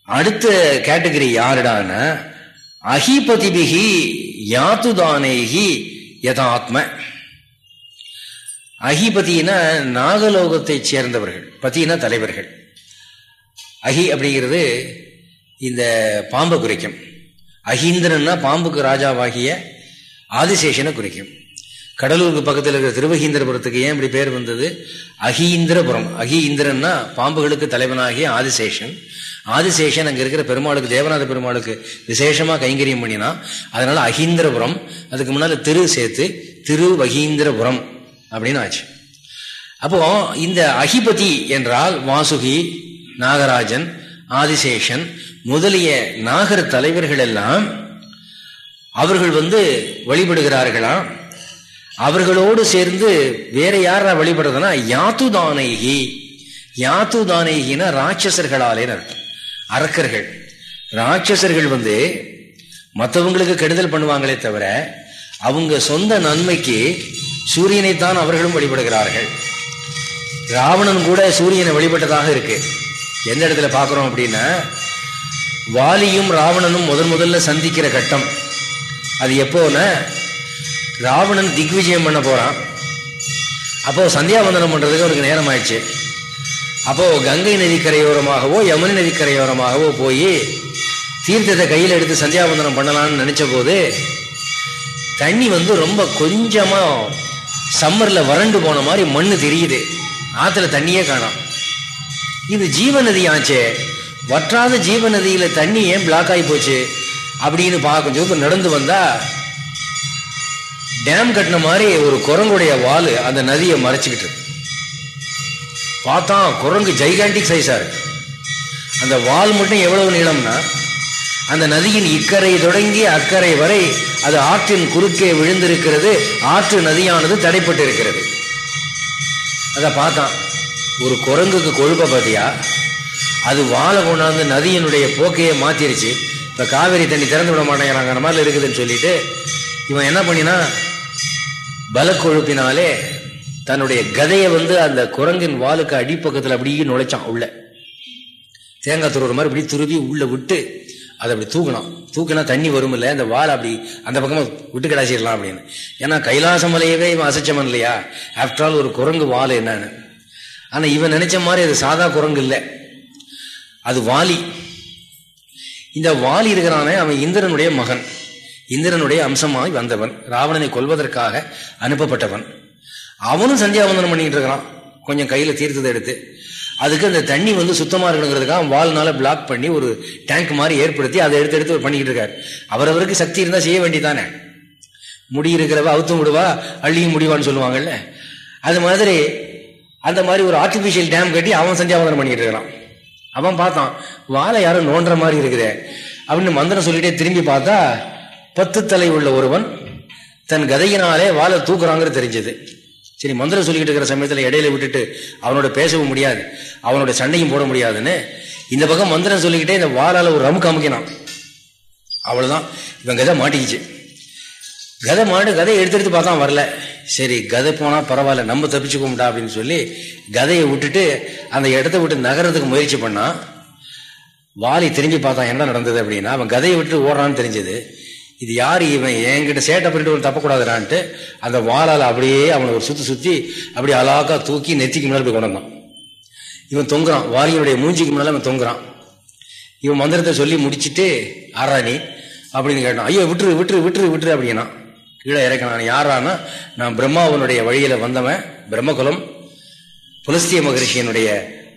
அடுத்த கேட்டகரி யாருடான? அஹிபதிபிகி யாத்துதானேகி யதாத்ம. அஹிபதினா நாகலோகத்தை சேர்ந்தவர்கள் பத்தினா தலைவர்கள். அஹி அப்படிங்கிறது இந்த பாம்பை குறிக்கும். அஹீந்திரன்னா பாம்புக்கு ராஜாவாகிய ஆதிசேஷனை குறிக்கும். கடலூருக்கு பக்கத்தில் இருக்கிற திருவகீந்திரபுரத்துக்கு ஏன் இப்படி பேர் வந்தது? அகீந்திரபுரம். அகீந்திரன்னா பாம்புகளுக்கு தலைவனாகிய ஆதிசேஷன். ஆதிசேஷன் அங்க இருக்கிற பெருமாளுக்கு தேவநாத பெருமாளுக்கு விசேஷமா கைங்கரியம் பண்ணினா அதனால அகீந்திரபுரம் அதுக்கு முன்னால திரு சேர்த்து திரு வகீந்திரபுரம் அப்படின்னு ஆச்சு. அப்போ இந்த அகிபதி என்றால் வாசுகி நாகராஜன் ஆதிசேஷன் முதலிய நாகர் தலைவர்கள் எல்லாம் அவர்கள் வந்து வழிபடுகிறார்களாம் அவர்களோடு சேர்ந்து வேற யாரா வழிபடுறதுன்னா யாத்துதானைகி. யாத்துதானைகினா ராட்சசர்களாலே அர்த்தம். அரக்கர்கள் ராட்சசர்கள் வந்து மற்றவங்களுக்கு கெடுதல் பண்ணுவாங்களே தவிர அவங்க சொந்த நன்மைக்கு சூரியனைத்தான் அவர்களும் வழிபடுகிறார்கள். ராவணன் கூட சூரியனை வழிபட்டதாக இருக்கு. எந்த இடத்துல பார்க்குறோம் அப்படின்னா வாலியும் ராவணனும் முதன் முதல்ல சந்திக்கிற கட்டம். அது எப்போன்னா ராவணன் திக்விஜயம் பண்ண போகிறான் அப்போ சந்தியாவந்தனம் பண்ணுறதுக்கு அவனுக்கு நேரம் ஆயிடுச்சு அப்போ கங்கை நதிக்கரையோரமாகவோ யமுனை நதிக்கரையோரமாகவோ போய் தீர்த்தத்தை கையில் எடுத்து சந்தியாவந்தனம் பண்ணலாம்னு நினைச்ச போது தண்ணி வந்து ரொம்ப கொஞ்சமாக சம்மரில் வறண்டு போன மாதிரி மண் தெரியுது. ஆற்றுல தண்ணியே காணும். இது ஜீவநதி ஆச்சே. வற்றாத ஜீவநதியில் தண்ணி ஏன் பிளாக் ஆகி போச்சு? அப்படின்னு பார்க்கும் போது நடந்து வந்தால் டேம் கட்டின மாதிரி ஒரு குரங்குடைய வால் அந்த நதியை மறைச்சிக்கிட்டு பார்த்தா குரங்கு ஜைகாண்டிக் சைஸாக இருக்கு. அந்த வால் மட்டும் எவ்வளவு நீளம்னா அந்த நதியின் இக்கரை தொடங்கி அக்கறை வரை அது ஆற்றின் குறுக்கே விழுந்திருக்கிறது. ஆற்று நதியானது தடைப்பட்டு இருக்கிறது அதை பார்த்தான் ஒரு குரங்குக்கு கொழுப்பை பார்த்தியா? அது வாழை கொண்டாந்து நதியினுடைய போக்கையே மாற்றிருச்சு இப்போ காவேரி தண்ணி திறந்து விட மாட்டேங்கிறாங்கிற மாதிரி இருக்குதுன்னு சொல்லிட்டு இவன் என்ன பண்ணினா பலக்கொழுப்பினாலே தன்னுடைய கதையை வந்து அந்த குரங்கின் வாளுக்கு அடிப்பக்கத்தில் அப்படியே நுழைச்சான் உள்ள. தேங்காய் துருவுற மாதிரி இப்படி துருவி உள்ள விட்டு அதை அப்படி தூக்கணும் தூக்கினா தண்ணி வரும் இல்லை அந்த வால் அப்படி அந்த பக்கமாக விட்டு கிடாச்சிடலாம் அப்படின்னு. ஏன்னா கைலாச மலையவே இவன் அசைச்சவன் இல்லையா? ஆஃப்டர் ஆல் ஒரு குரங்கு வால் என்னன்னு. ஆனால் இவன் நினைச்ச மாதிரி அது சாதா குரங்கு இல்லை. அது வாலி. இந்த வாலி இருக்கிறானே அவன் இந்திரனுடைய மகன். இந்திரனுடைய அம்சமாய் வந்தவன். ராவணனை கொல்வதற்காக அனுப்பப்பட்டவன். அவனும் சந்தியாவந்தனம் பண்ணிட்டு இருக்கிறான் கொஞ்சம் கையில தீர்த்ததை எடுத்து அதுக்கு அந்த தண்ணி வந்து சுத்தமா இருக்கணுங்கிறதுக்காக வால்னால பிளாக் பண்ணி ஒரு டேங்க் மாதிரி ஏற்படுத்தி அதை எடுத்து எடுத்து பண்ணிக்கிட்டு இருக்காரு. அவரவருக்கு சக்தி இருந்தா செய்ய வேண்டிதானே முடி இருக்கிறவ அவுத்தும் விடுவா அள்ளியும் முடிவான்னு சொல்லுவாங்கல்ல? அது மாதிரி அந்த மாதிரி ஒரு ஆர்டிபிஷியல் டேம் கட்டி அவன் சந்தியாவந்தனம் பண்ணிட்டு இருக்கிறான் அவன் பார்த்தான் வாழை யாரும் நோன்ற மாதிரி இருக்குதே. அப்படின்னு மந்திரம் சொல்லிட்டே திரும்பி பார்த்தா பத்து தலை உள்ள ஒருவன் தன் கதையினாலே வாழை தூக்குறாங்கிற தெரிஞ்சது. சரி மந்திரம் சொல்லிக்கிட்டு இருக்கிற சமயத்தில் இடையில விட்டுட்டு அவனோட பேசவும் முடியாது அவனோட சண்டையும் போட முடியாதுன்னு இந்த பக்கம் மந்திரம் சொல்லிக்கிட்டே இந்த வாழால ஒரு ரமுக்கு அமுக்கினான் அவ்வளோதான் இவன் கதை மாட்டிக்கிச்சு. கதை மாட்டு கதையை எடுத்து எடுத்து பார்த்தா வரல. சரி கதை போனால் பரவாயில்ல நம்ம தப்பிச்சுக்கோம்டா அப்படின்னு சொல்லி கதையை விட்டுட்டு அந்த இடத்த விட்டு நகரத்துக்கு முயற்சி பண்ணான். வாலி திரும்பி பார்த்தான் என்ன நடந்தது அப்படின்னா அவன் கதையை விட்டு ஓடுறான்னு தெரிஞ்சது. இது யார் இவன்? என்கிட்ட சேட்டை பண்ணிட்டு ஒரு தப்பக்கூடாதுடான்ட்டு அந்த வாளால் அப்படியே அவனை ஒரு சுற்றி சுற்றி அப்படி அலாக்கா தூக்கி நெத்திக்கு முன்னாடி போய் கொண்டான் இவன் தொங்குறான். வாரியனுடைய மூஞ்சிக்கு முன்னால் அவன் தொங்குறான். இவன் மந்திரத்தை சொல்லி முடிச்சுட்டு ஆராணி அப்படின்னு கேட்டான். ஐயோ விட்டுரு விட்டுரு விட்டுரு விட்டுரு அப்படின்னா கீழே இறக்கினான் யாரானா? நான் பிரம்மாவனுடைய வழியில் வந்தவன் பிரம்மகுலம் புலஸ்திய மகரிஷியனுடைய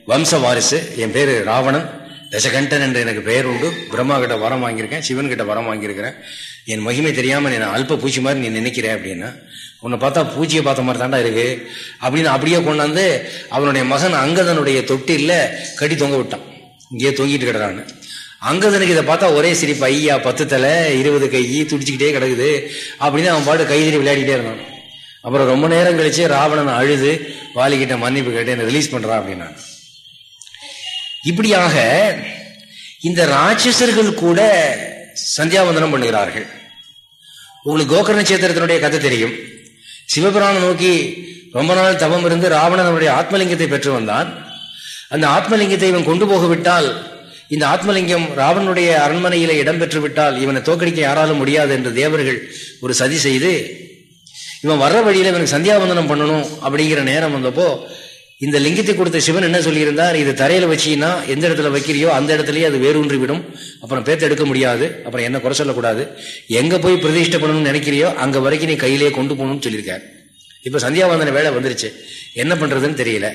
வம்ச வாரிசு. என் பேர் ராவணன். தசகண்டன் என்று எனக்கு பெயர் உண்டு. பிரம்மா கிட்ட வரம் வாங்கியிருக்கேன் சிவன் கிட்ட வரம் வாங்கியிருக்கிறேன். என் மகிமை தெரியாமல் நீ அல்ப பூச்சி மாதிரி நீ நினைக்கிற அப்படின்னா உன்னை பார்த்தா பூச்சியை பார்த்த மாதிரி தாண்டா இருக்கு. அப்படின்னு அப்படியே கொண்டாந்து அவனுடைய மகன் அங்கதனுடைய தொட்டில கட்டி தொங்க விட்டான். இங்கேயே தொங்கிட்டு கிடறான்னு அங்கதனுக்கு இதை பார்த்தா ஒரே சிரிப்பு ஐயா பத்து தலை இருபது கை துடிச்சுக்கிட்டே கிடக்குது. அப்படின்னு அவன் பாட்டு கைதிரி விளையாடிட்டே இருந்தான். அப்புறம் ரொம்ப நேரம் கழிச்சு ராவணன் அழுது வாலிக்கிட்ட மன்னிப்பு கேட்டு என்னை ரிலீஸ் பண்றான் அப்படின்னா இப்படியாக இந்த ராட்சசர்கள் கூட சந்தியாவந்தனம் பண்ணுகிறார்கள். உங்களுக்கு கோகர்ண சேத்திரத்தினுடைய கதை தெரியும். சிவபுராணம் நோக்கி ரொம்ப நாள் தவம் இருந்து ராவணனுடைய ஆத்மலிங்கத்தை பெற்று வந்தான். அந்த ஆத்மலிங்கத்தை இவன் கொண்டு போகவிட்டால் இந்த ஆத்மலிங்கம் ராவனுடைய அரண்மனையில இடம்பெற்று விட்டால் இவனை தோக்கடிக்க யாராலும் முடியாது என்று தேவர்கள் ஒரு சதி செய்து இவன் வர்ற வழியில இவனுக்கு சந்தியாவந்தனம் பண்ணணும் அப்படிங்கிற நேரம் வந்தப்போ இந்த லிங்கத்தை கொடுத்த சிவன் என்ன சொல்லியிருந்தார்? இது தரையில வச்சீங்கன்னா எந்த இடத்துல வைக்கிறியோ அந்த இடத்துலயே அது வேரூன்றி விடும் அப்புறம் பேத்த எடுக்க முடியாது. அப்புறம் என்ன குறை சொல்லக்கூடாது. எங்க போய் பிரதிஷ்டை பண்ணணும்னு நினைக்கிறியோ அங்க வரைக்கும் நீ கையிலேயே கொண்டு போகணும்னு சொல்லியிருக்கார். இப்ப சந்தியாவந்தன வேலை வந்துருச்சு. என்ன பண்றதுன்னு தெரியல.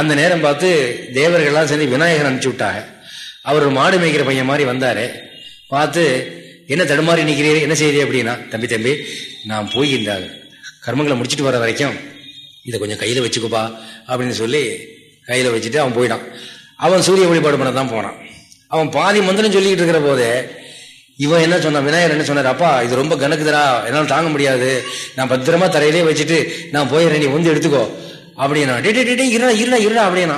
அந்த நேரம் பார்த்து தேவர்கள்லாம் சரி விநாயகர் அனுப்பிச்சு விட்டாங்க. அவர் மாடு மேய்க்கிற பையன் மாதிரி வந்தாரு. பார்த்து என்ன தடுமாறி நிற்கிறீர் என்ன செய்யுது அப்படின்னா தம்பி தம்பி நான் போய் இந்த கர்மங்களை முடிச்சுட்டு வர வரைக்கும் இதை கொஞ்சம் கையில் வச்சுக்கோப்பா அப்படின்னு சொல்லி கையில் வச்சுட்டு அவன் போயிட்டான். அவன் சூரிய வழிபாடு பண்ண தான் போனான். அவன் பாதி மந்திரம் சொல்லிக்கிட்டு இருக்கிற போதே இவன் என்ன சொன்னான்? விநாயகர் என்ன சொன்னார்? அப்பா இது ரொம்ப கணக்குதுரா என்னால் தாங்க முடியாது. நான் பத்திரமா தரையிலே வச்சுட்டு நான் போயிடுறேன். நீ வந்து எடுத்துக்கோ. அப்படின்னா டே டே டே இருடா இருடா இருடா அப்படின்னா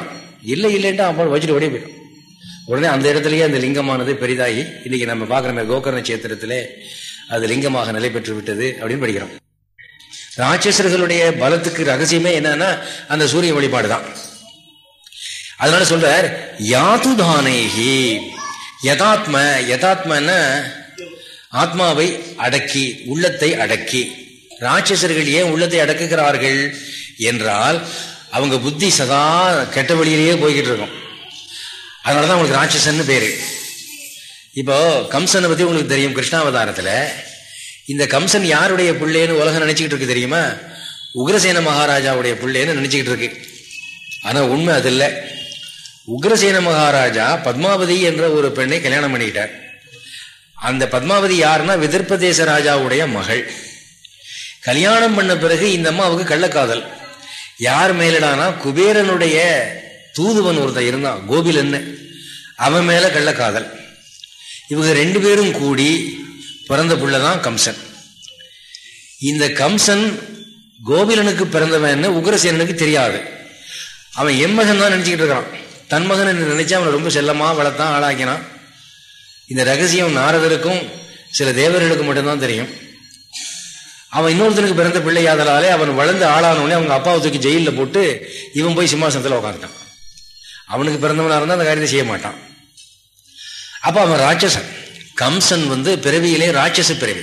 இல்லை இல்லைன்ட்டு அப்பா வச்சுட்டு ஓடி போயிடும் உடனே அந்த இடத்துலயே அந்த லிங்கமானது பெரிதாகி இன்னைக்கு நம்ம பார்க்குற கோகர்ண சேத்திரத்திலே அது லிங்கமாக நிலை பெற்று விட்டது அப்படின்னு படிக்கிறோம். ராட்சசர்களுடைய பலத்துக்கு ரகசியமே என்னன்னா அந்த சூரிய வழிபாடு தான். அதனால சொல்றார் யாதுதானேகி யதாத்ம யதாத்மன ஆத்மாவை அடக்கி உள்ளத்தை அடக்கி ராட்சசர்கள் ஏன் உள்ளத்தை அடக்குகிறார்கள்? என்றால் அவங்க புத்தி சதா கெட்ட வழியிலேயே போய்கிட்டு இருக்கும். அதனாலதான் தான் உங்களுக்கு ராட்சசன்னு பேரு. இப்போ கம்சனை பத்தி உங்களுக்கு தெரியும் கிருஷ்ணாவதாரத்துல இந்த கம்சன் யாருடைய பிள்ளைன்னு உலகம் நினைச்சுக்கிட்டு இருக்கு தெரியுமா? உக்ரசேன மகாராஜாவுடைய பிள்ளைன்னு நினைச்சுக்கிட்டு இருக்கு. ஆனா உண்மை அது இல்லை. உக்ரசேன மகாராஜா பத்மாவதி என்ற ஒரு பெண்ணை கல்யாணம் பண்ணிக்கிட்டார். அந்த பத்மாவதி யாருன்னா விதர்ப்பதேச ராஜாவுடைய மகள். கல்யாணம் பண்ண பிறகு இந்த அம்மாவுக்கு கள்ளக்காதல். யார் மேலிடானா குபேரனுடைய தூதுவன் ஒருத்தன் இருந்தான் கோபிலன்னு. அவன் மேல கள்ளக்காதல். இவங்க ரெண்டு பேரும் கூடி பிறந்த பிள்ளைதான் கம்சன். இந்த கம்சன் கோபிலனுக்கு பிறந்தவன் உக்ரசேனனுக்கு தெரியாது. அவன் என் மகன் தான் நினைச்சுக்கிட்டு இருக்கான் தன் மகன் நினைச்சா அவனை ரொம்ப செல்லமா வளர்த்தான் ஆளாக்கினான். இந்த ரகசியம் நாரதருக்கும் சில தேவர்களுக்கு மட்டும்தான் தெரியும். அவன் இன்னொருத்தனுக்கு பிறந்த பிள்ளையாதலாலே அவன் வளர்ந்து ஆளானோடனே அவங்க அப்பாவை தூக்கி ஜெயிலில் போட்டு இவன் போய் சிம்மாசனத்தில் உட்காந்துட்டான் அவனுக்கு பிறந்தவனாக இருந்தால் அந்த காரியத்தை செய்ய மாட்டான். அப்போ அவன் ராட்சசன். கம்சன் வந்து பிறவியிலே ராட்சச பிறவி.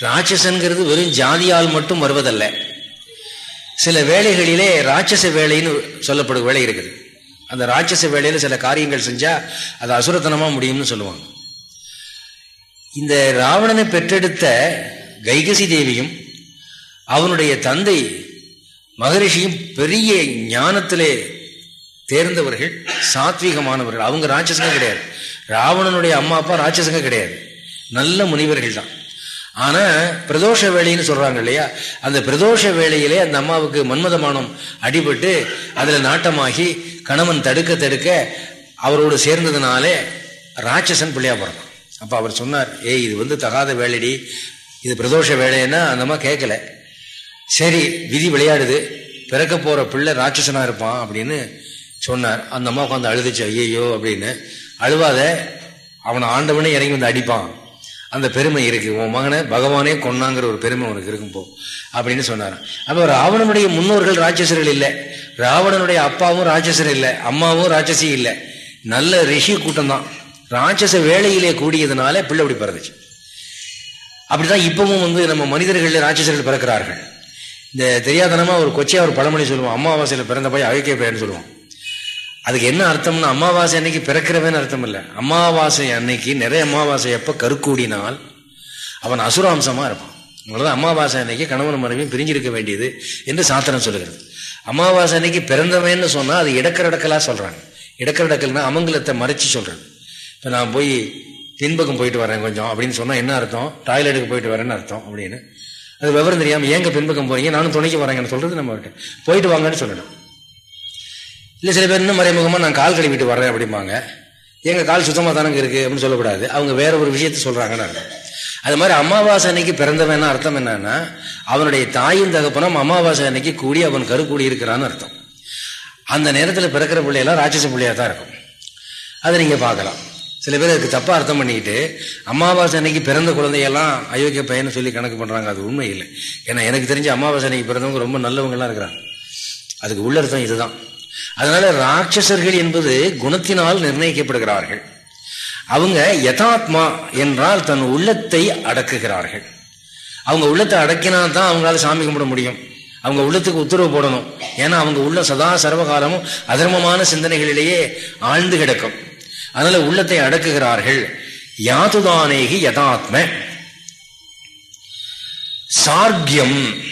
ராட்சசன்கிறது வெறும் ஜாதியால் மட்டும் வருவதல்ல. சில வேலைகளிலே ராட்சச வேலைன்னு சொல்லப்படும் வேலை இருக்குது. அந்த ராட்சச வேலையில சில காரியங்கள் செஞ்சா அது அசுரத்தனமா முடியும்னு சொல்லுவாங்க. இந்த ராவணனை பெற்றெடுத்த கைகசி தேவியும் அவனுடைய தந்தை மகரிஷியும் பெரிய ஞானத்திலே தேர்ந்தவர்கள் சாத்வீகமானவர்கள். அவங்க ராட்சசங்க கிடையாது. ராவணனுடைய அம்மா அப்பா ராட்சசங்க கிடையாது. நல்ல முனிவர்கள் தான். ஆனா பிரதோஷ வேலைன்னு சொல்றாங்க இல்லையா? அந்த பிரதோஷ வேலையிலே அந்த அம்மாவுக்கு மன்மதமானம் அடிபட்டு அதுல நாட்டமாகி கணவன் தடுக்க தடுக்க அவரோடு சேர்ந்ததுனாலே ராட்சசன் பிள்ளையா பிறந்தான். அப்ப அவர் சொன்னார் ஏய் இது வந்து தகாத வேலைடி இது பிரதோஷ வேலைன்னா அந்த அம்மா கேட்கல. சரி விதி விளையாடுது. பிறக்க போற பிள்ளை ராட்சசனா இருப்பான் அப்படின்னு சொன்னார். அந்த அம்மா உட்காந்து அழுதுச்சு ஐயோ அப்படின்னு. அழுவாத அவனை ஆண்டவனே இறங்கி வந்து அடிப்பான். அந்த பெருமை இருக்கு. உன் மகனை பகவானே கொன்னாங்கிற ஒரு பெருமை உனக்கு இருக்கும் போ. அப்படின்னு சொன்னார். அப்போ ராவணனுடைய முன்னோர்கள் ராட்சசர்கள் இல்லை. ராவணனுடைய அப்பாவும் ராட்சசர் இல்லை. அம்மாவும் ராட்சசி இல்லை. நல்ல ரிஷி கூட்டம் தான் ராட்சச வேலையிலே கூடியதுனால பிள்ளை அப்படி பிறந்துச்சு. அப்படிதான் இப்பவும் வந்து நம்ம மனிதர்கள் ராட்சசர்கள் பிறக்கிறார்கள். இந்த தெரியாதனமா ஒரு கொச்சியா ஒரு பழமொழி சொல்லுவோம். அம்மாவாசையில் பிறந்த போய் அழைக்க பெயர்னு சொல்லுவோம். அதுக்கு என்ன அர்த்தம்னா அமாவாசை அன்னைக்கு பிறக்கிறவன் அர்த்தம் இல்லை அமாவாசை அன்னைக்கு நிறைய அமாவாசை எப்ப கருக்கூடினால் அவன் அசுராம்சமா இருப்பான். அவ்வளவுதான் அமாவாசை அன்னைக்கு கணவன் மனைவியும் பிரிஞ்சிருக்க வேண்டியது என்று சாத்திரம் சொல்லுகிறது. அமாவாசை அன்னைக்கு பிறந்தவன்னு சொன்னா அது இடக்கரடக்கலா சொல்றாங்க. இடக்கரடக்கல்னா அமங்கலத்தை மறைச்சு சொல்றது. இப்ப நான் போய் பின்பக்கம் போயிட்டு வரேன் கொஞ்சம் அப்படின்னு சொன்னா என்ன அர்த்தம்? டாய்லெட்டுக்கு போயிட்டு வரேன்னு அர்த்தம் அப்படின்னு. அது விவரம் தெரியாம ஏங்க பின்பக்கம் போறீங்க? நானும் துணைக்கு வரேங்கன்னு சொல்றது நம்ம போயிட்டு வாங்கன்னு சொல்லணும். இல்லை சில பேர் இன்னும் மறைமுகமாக நான் கால் கழுவிட்டு வரேன் அப்படிம்பாங்க. எங்கள் கால் சுத்தமாக தானங்க இருக்குது அப்படின்னு சொல்லக்கூடாது. அவங்க வேற ஒரு விஷயத்த சொல்கிறாங்கன்னு அர்த்தம். அது மாதிரி அமாவாசை அன்னைக்கு பிறந்தவன் அர்த்தம் என்னன்னா அவனுடைய தாயும் தகப்பனும் அமாவாசை அன்னைக்கு கூடி அவன் கரு கூடி இருக்கிறான்னு அர்த்தம். அந்த நேரத்தில் பிறக்கிற பிள்ளையெல்லாம் ராட்சச பிள்ளையாக தான் இருக்கும். அதை நீங்கள் பார்க்கலாம். சில பேர் அதுக்கு தப்பாக அர்த்தம் பண்ணிக்கிட்டு அமாவாசை அன்னைக்கு பிறந்த குழந்தையெல்லாம் அயோக்கிய பையன்னு சொல்லி கணக்கு பண்ணுறாங்க அது உண்மை இல்லை. ஏன்னா எனக்கு தெரிஞ்ச அமாவாசை அன்னைக்கு பிறந்தவங்க ரொம்ப நல்லவங்கலாம் இருக்கிறாங்க. அதுக்கு உள்ள அர்த்தம் இதுதான். அதனால ராட்சசர்கள் என்பது குணத்தினால் நிர்ணயிக்கப்படுகிறார்கள். அவங்க யதாத்மா என்றால் தன் உள்ளத்தை அடக்குகிறார்கள். அவங்க உள்ளத்தை அடக்கினா தான் அவங்களால சாமி கும்பிட முடியும். அவங்க உள்ளத்துக்கு உத்தரவு போடணும். ஏன்னா அவங்க உள்ள சதா சர்வகாலமும் அதர்மமான சிந்தனைகளிலேயே ஆழ்ந்து கிடக்கும். அதனால உள்ளத்தை அடக்குகிறார்கள். யாதுதானேகி யதாத்ம. சார்கியம்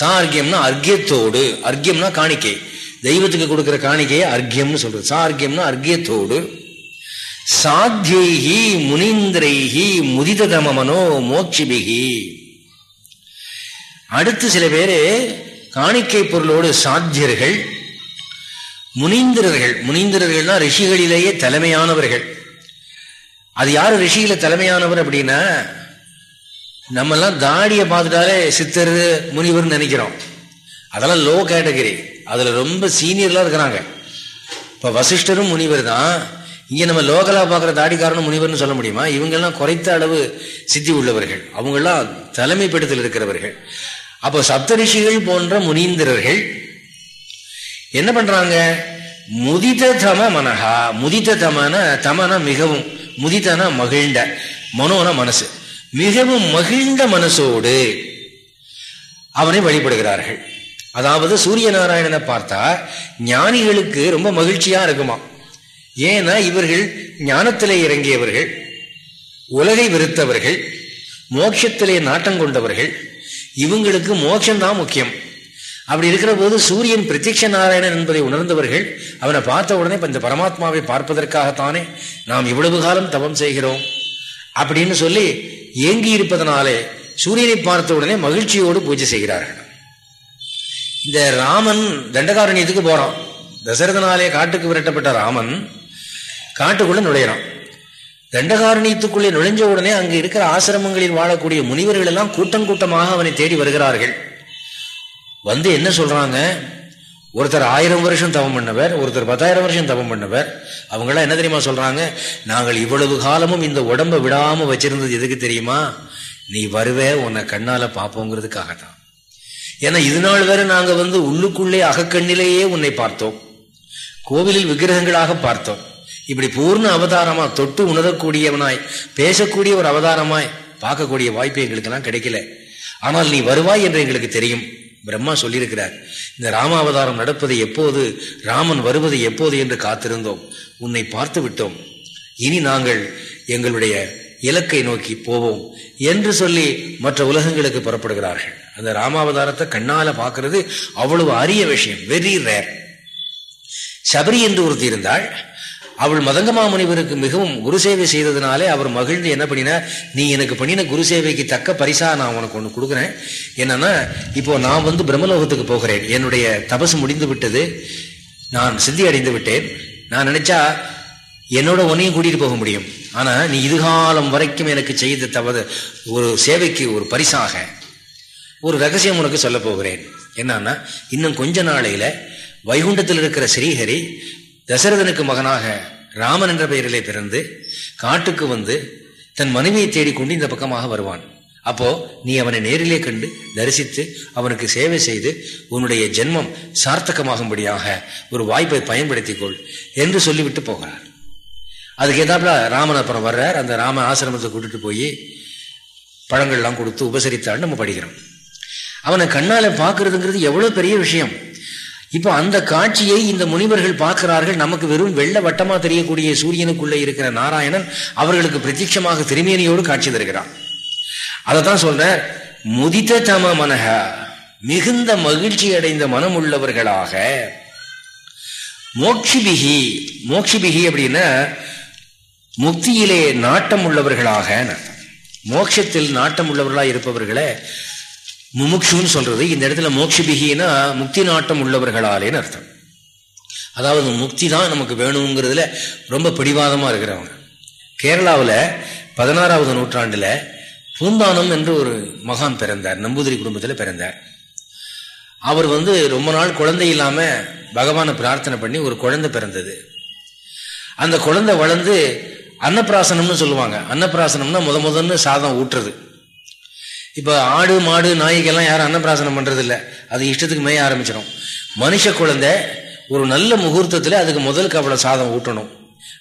சார்கியம்னா அர்க்கியத்தோடு. அர்க்கியம்னா காணிக்கை. தெய்வத்துக்கு கொடுக்கிற காணிக்கையை அர்க்கியம்னு சொல்றது. சார்க்கியம்னா அர்க்கியத்தோடு. சாத்தியைகி முனீந்திரைகி முதிததமனோ மோட்சிபிகி. அடுத்து சில பேரு காணிக்கை பொருளோடு சாத்தியர்கள் முனீந்திரர்கள். முனீந்திரர்கள்னா ரிஷிகளிலேயே தலைமையானவர்கள். அது யாரு ரிஷியில தலைமையானவர் அப்படின்னா நம்மெல்லாம் தாடியை பார்த்துட்டாலே சித்தர் முனிவர்னு நினைக்கிறோம். அதெல்லாம் லோ கேட்டகரி அதுல ரொம்ப சீனியர்லாம் இருக்கிறாங்க. இப்ப வசிஷ்டரும் முனிவர் தான் இங்க நம்ம லோகலா பார்க்குற தாடிக்காரனும் முனிவர்னு சொல்ல முடியுமா? இவங்கெல்லாம் குறைத்த அளவு சித்தி உள்ளவர்கள். அவங்கெல்லாம் தலைமைப்படத்தில் இருக்கிறவர்கள். அப்போ சப்தரிஷிகள் போன்ற முனீந்திரர்கள் என்ன பண்றாங்க? முதித தம மனஹா முதித தமன தமன மிகவும் முதித்தன மகிழ்ந்த மனோன மனசு. மிகவும் மகிழ்ந்த மனசோடு அவனை வழிபடுகிறார்கள். அதாவது சூரிய நாராயணனை பார்த்தா ஞானிகளுக்கு ரொம்ப மகிழ்ச்சியா இருக்குமா? ஏன்னா இவர்கள் ஞானத்திலே இறங்கியவர்கள் உலகை வெறுத்தவர்கள் மோட்சத்திலே நாட்டம் கொண்டவர்கள். இவங்களுக்கு மோட்சம்தான் முக்கியம். அப்படி இருக்கிற போது சூரியன் பிரத்யக்ஷ நாராயணன் என்பதை உணர்ந்தவர்கள் அவனை பார்த்த உடனே இந்த பரமாத்மாவை பார்ப்பதற்காகத்தானே நாம் இவ்வளவு காலம் தவம் செய்கிறோம் அப்படின்னு சொல்லி ஏங்கி இருப்பதனாலே சூரியனை பார்த்த உடனே மகிழ்ச்சியோடு பூஜை செய்கிறார்கள். இந்த ராமன் தண்டகாரண்யத்துக்கு போறான்? தசரதனாலே காட்டுக்கு விரட்டப்பட்ட ராமன் காட்டுக்குள்ள நுழையிறான். தண்டகாரணியத்துக்குள்ளே நுழைஞ்ச உடனே அங்கு இருக்கிற ஆசிரமங்களில் வாழக்கூடிய முனிவர்கள் எல்லாம் கூட்டம் கூட்டமாக அவனை தேடி வருகிறார்கள். வந்து என்ன சொல்றாங்க? ஒருத்தர் ஆயிரம் வருஷம் தவம் பண்ணவர் ஒருத்தர் பத்தாயிரம் வருஷம் தவம் பண்ணவர். அவங்களாம் என்ன தெரியுமா சொல்றாங்க? நாங்கள் இவ்வளவு காலமும் இந்த உடம்ப விடாம வச்சிருந்தது எதுக்கு தெரியுமா? நீ வருவே உன்னை கண்ணால பார்ப்போங்கிறதுக்காகத்தான். ஏன்னா இது நாள் வரை நாங்க வந்து உள்ளுக்குள்ளே அகக்கண்ணிலேயே உன்னை பார்த்தோம். கோவிலில் விக்கிரகங்களாக பார்த்தோம். இப்படி பூர்ண அவதாரமா தொட்டு உணரக்கூடியவனாய் பேசக்கூடிய ஒரு அவதாரமாய் பார்க்கக்கூடிய வாய்ப்பு எங்களுக்கெல்லாம் கிடைக்கல. ஆனால் நீ வருவாய் என்று எங்களுக்கு தெரியும். பிரம்மா சொல்லியிருக்கிறார் இந்த ராமாவதாரம் நடப்பது எப்போது ராமன் வருவது எப்போது என்று காத்திருந்தோம். உன்னை பார்த்து விட்டோம். இனி நாங்கள் எங்களுடைய இலக்கை நோக்கி போவோம் என்று சொல்லி மற்ற உலகங்களுக்கு புறப்படுகிறார்கள். அந்த ராமாவதாரத்தை கண்ணால பார்க்கறது அவ்வளவு அரிய விஷயம் வெரி ரேர் சபரி என்று ஒருத்தி இருந்தாள். அவள் மதங்கமா முனிவருக்கு மிகவும் குரு சேவை செய்ததுனாலே அவர் மகிழ்ந்து என்ன பண்ணினார்? நீ எனக்கு பண்ணின குரு சேவைக்கு தக்க பரிசா நான் உனக்கு ஒன்று கொடுக்குறேன். என்னன்னா இப்போ நான் வந்து பிரம்மலோகத்துக்கு போகிறேன். என்னுடைய தபசு முடிந்து விட்டது. நான் சித்தி அடைந்து விட்டேன். நான் நினைச்சா என்னோட உன்னையும் கூட்டிட்டு போக முடியும். ஆனா நீ இதுகாலம் வரைக்கும் எனக்கு செய்த தவறு ஒரு சேவைக்கு ஒரு பரிசாக. ஒரு ரகசியம் உனக்கு சொல்ல போகிறேன். என்னன்னா இன்னும் கொஞ்ச நாளையில வைகுண்டத்தில் இருக்கிற ஸ்ரீஹரி தசரதனுக்கு மகனாக ராமன் என்ற பெயரிலே பிறந்து காட்டுக்கு வந்து தன் மனைவியை தேடிக்கொண்டு இந்த பக்கமாக வருவான். அப்போ நீ அவனை நேரிலே கண்டு தரிசித்து அவனுக்கு சேவை செய்து உன்னுடைய ஜென்மம் சார்த்தகமாகும்படியாக ஒரு வாய்ப்பை பயன்படுத்திக்கொள் என்று சொல்லிவிட்டு போகிறார். அதுக்கு ஏதாப்புல ராமன் அப்புறம் வர்றார். அந்த ராம ஆசிரமத்தை கூட்டிட்டு போய் பழங்கள்லாம் கொடுத்து உபசரித்தாள் நம்ம படிக்கிறோம். அவனை கண்ணால பாக்குறதுங்கிறது எவ்வளவு பெரிய விஷயம். இப்போ அந்த காட்சியை இந்த முனிவர்கள் பார்க்கிறார்கள். நமக்கு வெறும் வெள்ள வட்டமா தெரியக்கூடிய சூரியனுக்குள்ளே இருக்கிற நாராயணன் அவர்களுக்கு பிரத்யட்சமாக திருமேனியோடு காட்சி தருகிறான். அதைத்தான் சொல்ற முதித்த தம மனக மிகுந்த மகிழ்ச்சி அடைந்த மனம் உள்ளவர்களாக மோக்ஷிபிகி மோக்ஷிபிகி அப்படின்னா முக்தியிலே நாட்டம் உள்ளவர்களாக மோட்சத்தில் நாட்டம் உள்ளவர்களாக இருப்பவர்களை முமுக்ஷுன்னு சொல்றது இந்த இடத்துல மோக்ஷபிகினா முக்தி நாட்டம் உள்ளவர்களாலேன்னு அர்த்தம். அதாவது முக்தி தான் நமக்கு வேணுங்கிறதுல ரொம்ப பிடிவாதமாக இருக்கிறவங்க. கேரளாவில் பதினாறாவது நூற்றாண்டில் பூந்தானம் என்று ஒரு மகான் பிறந்தார் நம்பூதிரி குடும்பத்தில் பிறந்தார். அவர் வந்து ரொம்ப நாள் குழந்தை இல்லாமல் பகவானை பிரார்த்தனை பண்ணி ஒரு குழந்தை பிறந்தது. அந்த குழந்தை வளர்ந்து அன்னப்பிராசனம்னு சொல்லுவாங்க. அன்னப்பிராசனம்னா முத முதன்னு சாதம் ஊட்டுறது. இப்போ ஆடு மாடு நாய்க்கெல்லாம் யாரும் அன்னப்பிராசனம் பண்ணுறதில்ல இல்லை அது இஷ்டத்துக்கு மேய ஆரம்பிச்சிடும் மனுஷ குழந்தை ஒரு நல்ல முகூர்த்தத்தில் அதுக்கு முதல் கவலை சாதம் ஊட்டணும்.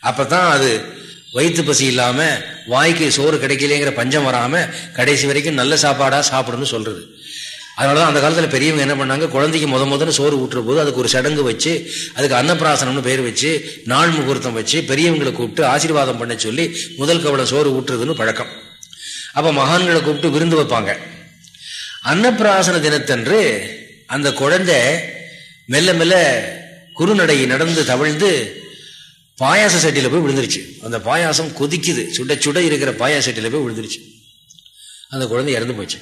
அப்பதான் அது வயிற்று பசி இல்லாமல் வாய்க்கு சோறு கிடைக்கலங்கிற பஞ்சம் வராமல் கடைசி வரைக்கும் நல்ல சாப்பாடாக சாப்பிடணும்னு அதனால அதனாலதான் அந்த காலத்துல பெரியவங்க என்ன பண்ணாங்க? குழந்தைக்கு முத முதல்ல சோறு ஊட்டுற போது அதுக்கு ஒரு சடங்கு வச்சு அதுக்கு அன்னப்பிராசனம்னு பேர் வச்சு நாள் முகூர்த்தம் வச்சு பெரியவங்களை கூப்பிட்டு ஆசீர்வாதம் பண்ண சொல்லி முதல் கவலை சோறு ஊட்டுறதுன்னு பழக்கம். அப்ப மகான்களை கூப்பிட்டு விருந்து வைப்பாங்க. அன்னப்பிராசன தினத்தன்று அந்த குழந்தை மெல்ல மெல்ல குறுநடை நடந்து தவிழ்ந்து பாயாச சட்டியில போய் விழுந்துருச்சு. அந்த பாயாசம் கொதிக்குது. சுட சுட இருக்கிற பாயாச போய் விழுந்துருச்சு. அந்த குழந்தை இறந்து போச்சு.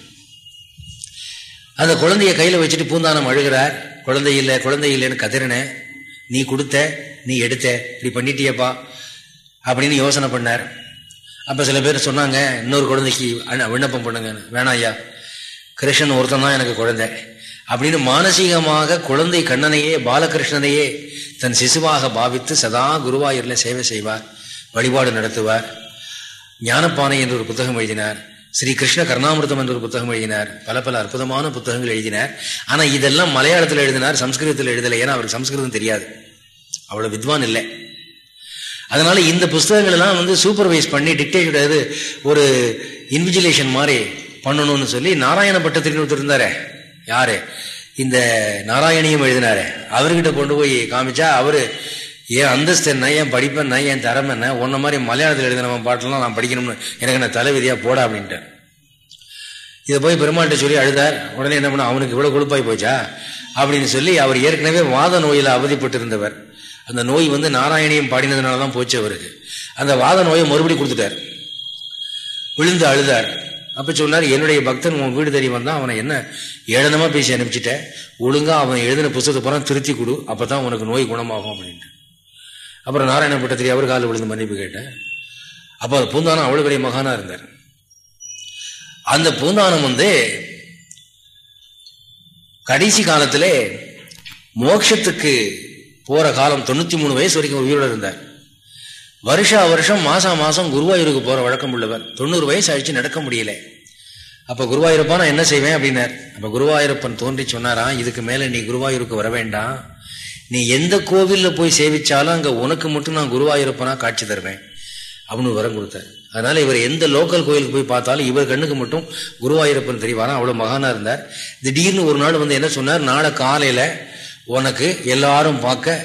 அந்த குழந்தைய கையில வச்சுட்டு பூந்தானம் அழுகிறார் குழந்தை இல்லை குழந்தை இல்லைன்னு கதிரன நீ கொடுத்த நீ எடுத்த இப்படி பண்ணிட்டியப்பா அப்படின்னு யோசனை பண்ணார். அப்போ சில பேர் சொன்னாங்க இன்னொரு குழந்தைக்கு விண்ணப்பம் பண்ணுங்க வேணாம் ஐயா கிருஷ்ணன் ஒருத்தன் தான் எனக்கு குழந்தை. அப்படின்னு மானசீகமாக குழந்தை கண்ணனையே பாலகிருஷ்ணனையே தன் சிசுவாக பாவித்து சதா குருவாயூர்ல சேவை செய்வார் வழிபாடு நடத்துவார். ஞானப்பானை என்று ஒரு புத்தகம் எழுதினார். ஸ்ரீ கிருஷ்ண கர்ணாமிரதம் என்ற ஒரு புத்தகம் எழுதினார். பல பல அற்புதமான புத்தகங்கள் எழுதினார். ஆனா இதெல்லாம் மலையாளத்தில் எழுதினார் சம்ஸ்கிருதத்தில் எழுதலை ஏன்னா அவருக்கு சம்ஸ்கிருதம் தெரியாது. அவ்வளவு வித்வான் இல்லை. அதனால இந்த புஸ்தகங்கள் எல்லாம் வந்து சூப்பர்வைஸ் பண்ணி டிக்டேட் ஒரு இன்விஜிலேஷன் மாதிரி பண்ணணும்னு சொல்லி நாராயண பட்டத்திற்கு ஒருத்தர் இருந்தாரு. யாரு? இந்த நாராயணியும் எழுதினாரு. அவர்கிட்ட கொண்டு போய் காமிச்சா அவரு ஏன் அந்தஸ்து என்ன? ஏன் படிப்பேன் என் திறமை என்ன? உன்ன மாதிரி மலையாளத்தில் எழுதின பாட்டெல்லாம் நான் படிக்கணும்னு எனக்கு என்ன தலைவிதியாக போட அப்படின்ட்டு இதை போய் பெருமாள்கிட்ட சொல்லி அழுதார். உடனே என்ன பண்ண? அவனுக்கு இவ்வளோ கொழுப்பாய் போச்சா? அப்படின்னு சொல்லி அவர் ஏற்கனவே வாத நோயில் அவதிப்பட்டு இருந்தவர் அந்த நோய் வந்து நாராயணியம் பாடினதுனால தான் போச்சு அவருக்கு. அந்த வாத நோயை மறுபடி கொடுத்துட்டார். விழுந்து அழுதார். அப்போ சொன்னார் என்னுடைய பக்தன் உன் வீடு தெரிய வந்தான். அவனை என்ன ஏழனமா பேசி அனுப்பிச்சிட்டேன் ஒழுங்காக அவன் எழுதின புத்தகத்தை போறான் திருத்தி கொடு. அப்போ தான் உனக்கு நோய் குணமாகும் அப்படின்ட்டு அப்புறம் நாராயண பட்டத்திரி அவர் காலில் விழுந்து மன்னிப்பு கேட்டேன். அப்போ அந்த பூந்தானம் அவ்வளோ பெரிய மகானாக இருந்தார். அந்த பூந்தானம் வந்து கடைசி காலத்திலே மோட்சத்துக்கு போகிற காலம் தொண்ணூத்தி மூணு வயசு வரைக்கும் உயிரோட இருந்தார். வருஷா வருஷம் மாதம் மாதம் குருவாயூருக்கு போகிற வழக்கம் உள்ளவர். தொண்ணூறு வயசு ஆயிடுச்சு நடக்க முடியல. அப்போ குருவாயூரப்பா நான் என்ன செய்வேன்? அப்படின்னார். அப்போ குருவாயூரப்பன் தோன்றி சொன்னாராம் இதுக்கு மேலே நீ குருவாயூருக்கு வர வேண்டாம். நீ எந்த கோவிலில் போய் சேவிச்சாலும் அங்கே உனக்கு மட்டும் நான் குருவாயூரப்பனா காட்சி தருவேன் அப்படின்னு வரம் கொடுத்தார். அதனால இவர் எந்த லோக்கல் கோயிலுக்கு போய் பார்த்தாலும் இவர் கண்ணுக்கு மட்டும் குருவாயிருப்பன் தெரியவாரா அவ்வளோ மகானா இருந்தார். திடீர்னு ஒரு நாள் வந்து என்ன சொன்னார்? நாளை காலையில் உனக்கு எல்லாரும் பார்க்க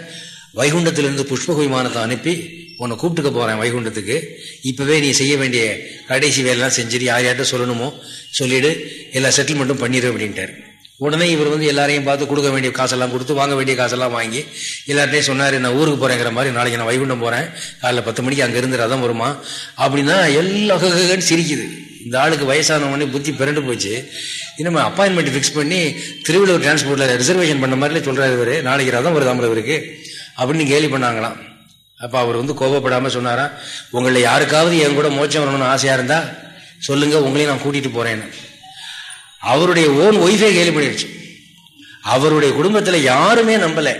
வைகுண்டத்திலிருந்து புஷ்ப விமானத்தை அனுப்பி உன்னை கூப்பிட்டுக்க போகிறேன் வைகுண்டத்துக்கு. இப்போவே நீ செய்ய வேண்டிய கடைசி வேலைலாம் செஞ்சுட்டு யார் யார்கிட்ட சொல்லணுமோ சொல்லிவிடு எல்லா செட்டில்மெண்ட்டும் பண்ணிடு அப்படின்ட்டார். உடனே இவர் வந்து எல்லாரையும் பார்த்து கொடுக்க வேண்டிய காசெல்லாம் கொடுத்து வாங்க வேண்டிய காசெல்லாம் வாங்கி எல்லார்ட்டையும் சொன்னார் நான் ஊருக்கு போகிறேங்கிற மாதிரி நாளைக்கு நான் வைகுண்டம் போகிறேன் காலைல பத்து மணிக்கு அங்கே இருந்து ரதம் வருமா? அப்படின்னா எல்லாம் சிரிக்குது. இந்த ஆளுக்கு வயசான உடனே புத்தி பிறண்டு போச்சு. இன்னும் அப்பாயின்மெண்ட் ஃபிக்ஸ் பண்ணி திருவள்ளூர் டிரான்ஸ்போர்ட்டில் ரிசர்வேஷன் பண்ண மாதிரிலே சொல்கிறார் இவரு. நாளைக்கு ரதம் வருதாமல் இவருக்கு. அப்படின்னு கேலி பண்ணாங்களாம். அப்போ அவர் வந்து கோபப்படாமல் சொன்னாரா உங்களை யாருக்காவது என் கூட மோச்சம் வரணும்னு ஆசையாக இருந்தால் சொல்லுங்கள் உங்களையும் நான் கூட்டிகிட்டு போகிறேன்னு அவருடைய ஓன் ஒய்ஃபே கேலி பண்ணிடுச்சு அவருடைய குடும்பத்தில் யாருமே நம்பல.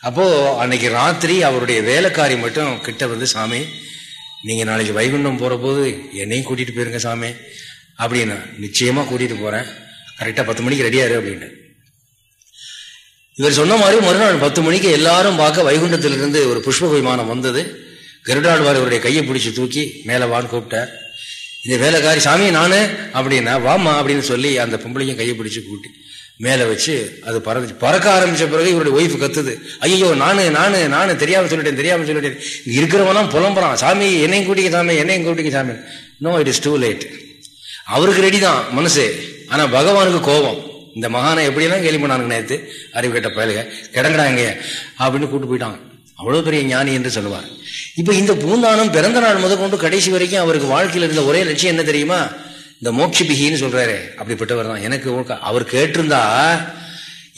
அப்போ அன்னைக்கு ராத்திரி அவருடைய வேலைக்காரி மட்டும் கிட்ட வந்து சாமி நீங்க நாளைக்கு வைகுண்டம் போற போது என்னையும் கூட்டிட்டு போயிருங்க சாமி. அப்படின்னு நிச்சயமா கூட்டிட்டு போறேன். கரெக்டா பத்து மணிக்கு ரெடியாரு அப்படின்னு இவர் சொன்ன மாதிரி மறுநாள் பத்து மணிக்கு எல்லாரும் பார்க்க வைகுண்டத்திலிருந்து ஒரு புஷ்ப விமானம் வந்தது. கருடாழ்வார் இவருடைய கையை பிடிச்சி தூக்கி மேலே வான்னு கூப்பிட்டார். இந்த வேலைக்காரி சாமி நானு அப்படின்னா வாமா அப்படின்னு சொல்லி அந்த பொம்பளையும் கையை பிடிச்சு கூட்டி மேலே வச்சு அது பறந்துச்சு பறக்க ஆரம்பிச்ச பிறகு இவருடைய ஒய்ஃப் கத்துது. ஐயோ நானு நானு நானு தெரியாம சொல்லிட்டேன் தெரியாம சொல்லிட்டேன். இங்கே இருக்கிறவெல்லாம் புலம்புறான். சாமி என்னையும் கூட்டிக்க சாமி என்னையும் கூட்டிக்க சாமி. No it is too late அவருக்கு ரெடி தான் மனசு. ஆனால் பகவானுக்கு கோபம். இந்த மகானை எப்படியெல்லாம் கேள்வி பண்ணானுங்க நேற்று அறிவு கேட்ட பயலுக கிடங்கடா அப்படின்னு கூப்பிட்டு போயிட்டாங்க. அவ்வளவு பெரிய ஞானி என்று சொல்லுவார். இப்ப இந்த பூந்தானம் பிறந்த நாள் முதல் கொண்டு கடைசி வரைக்கும் அவருக்கு வாழ்க்கையில் இருந்த ஒரே லட்சியம் என்ன தெரியுமா? இந்த மோட்சி பிகின்னு சொல்றாரு. அப்படிப்பட்டவர் தான். எனக்கு அவர் கேட்டிருந்தா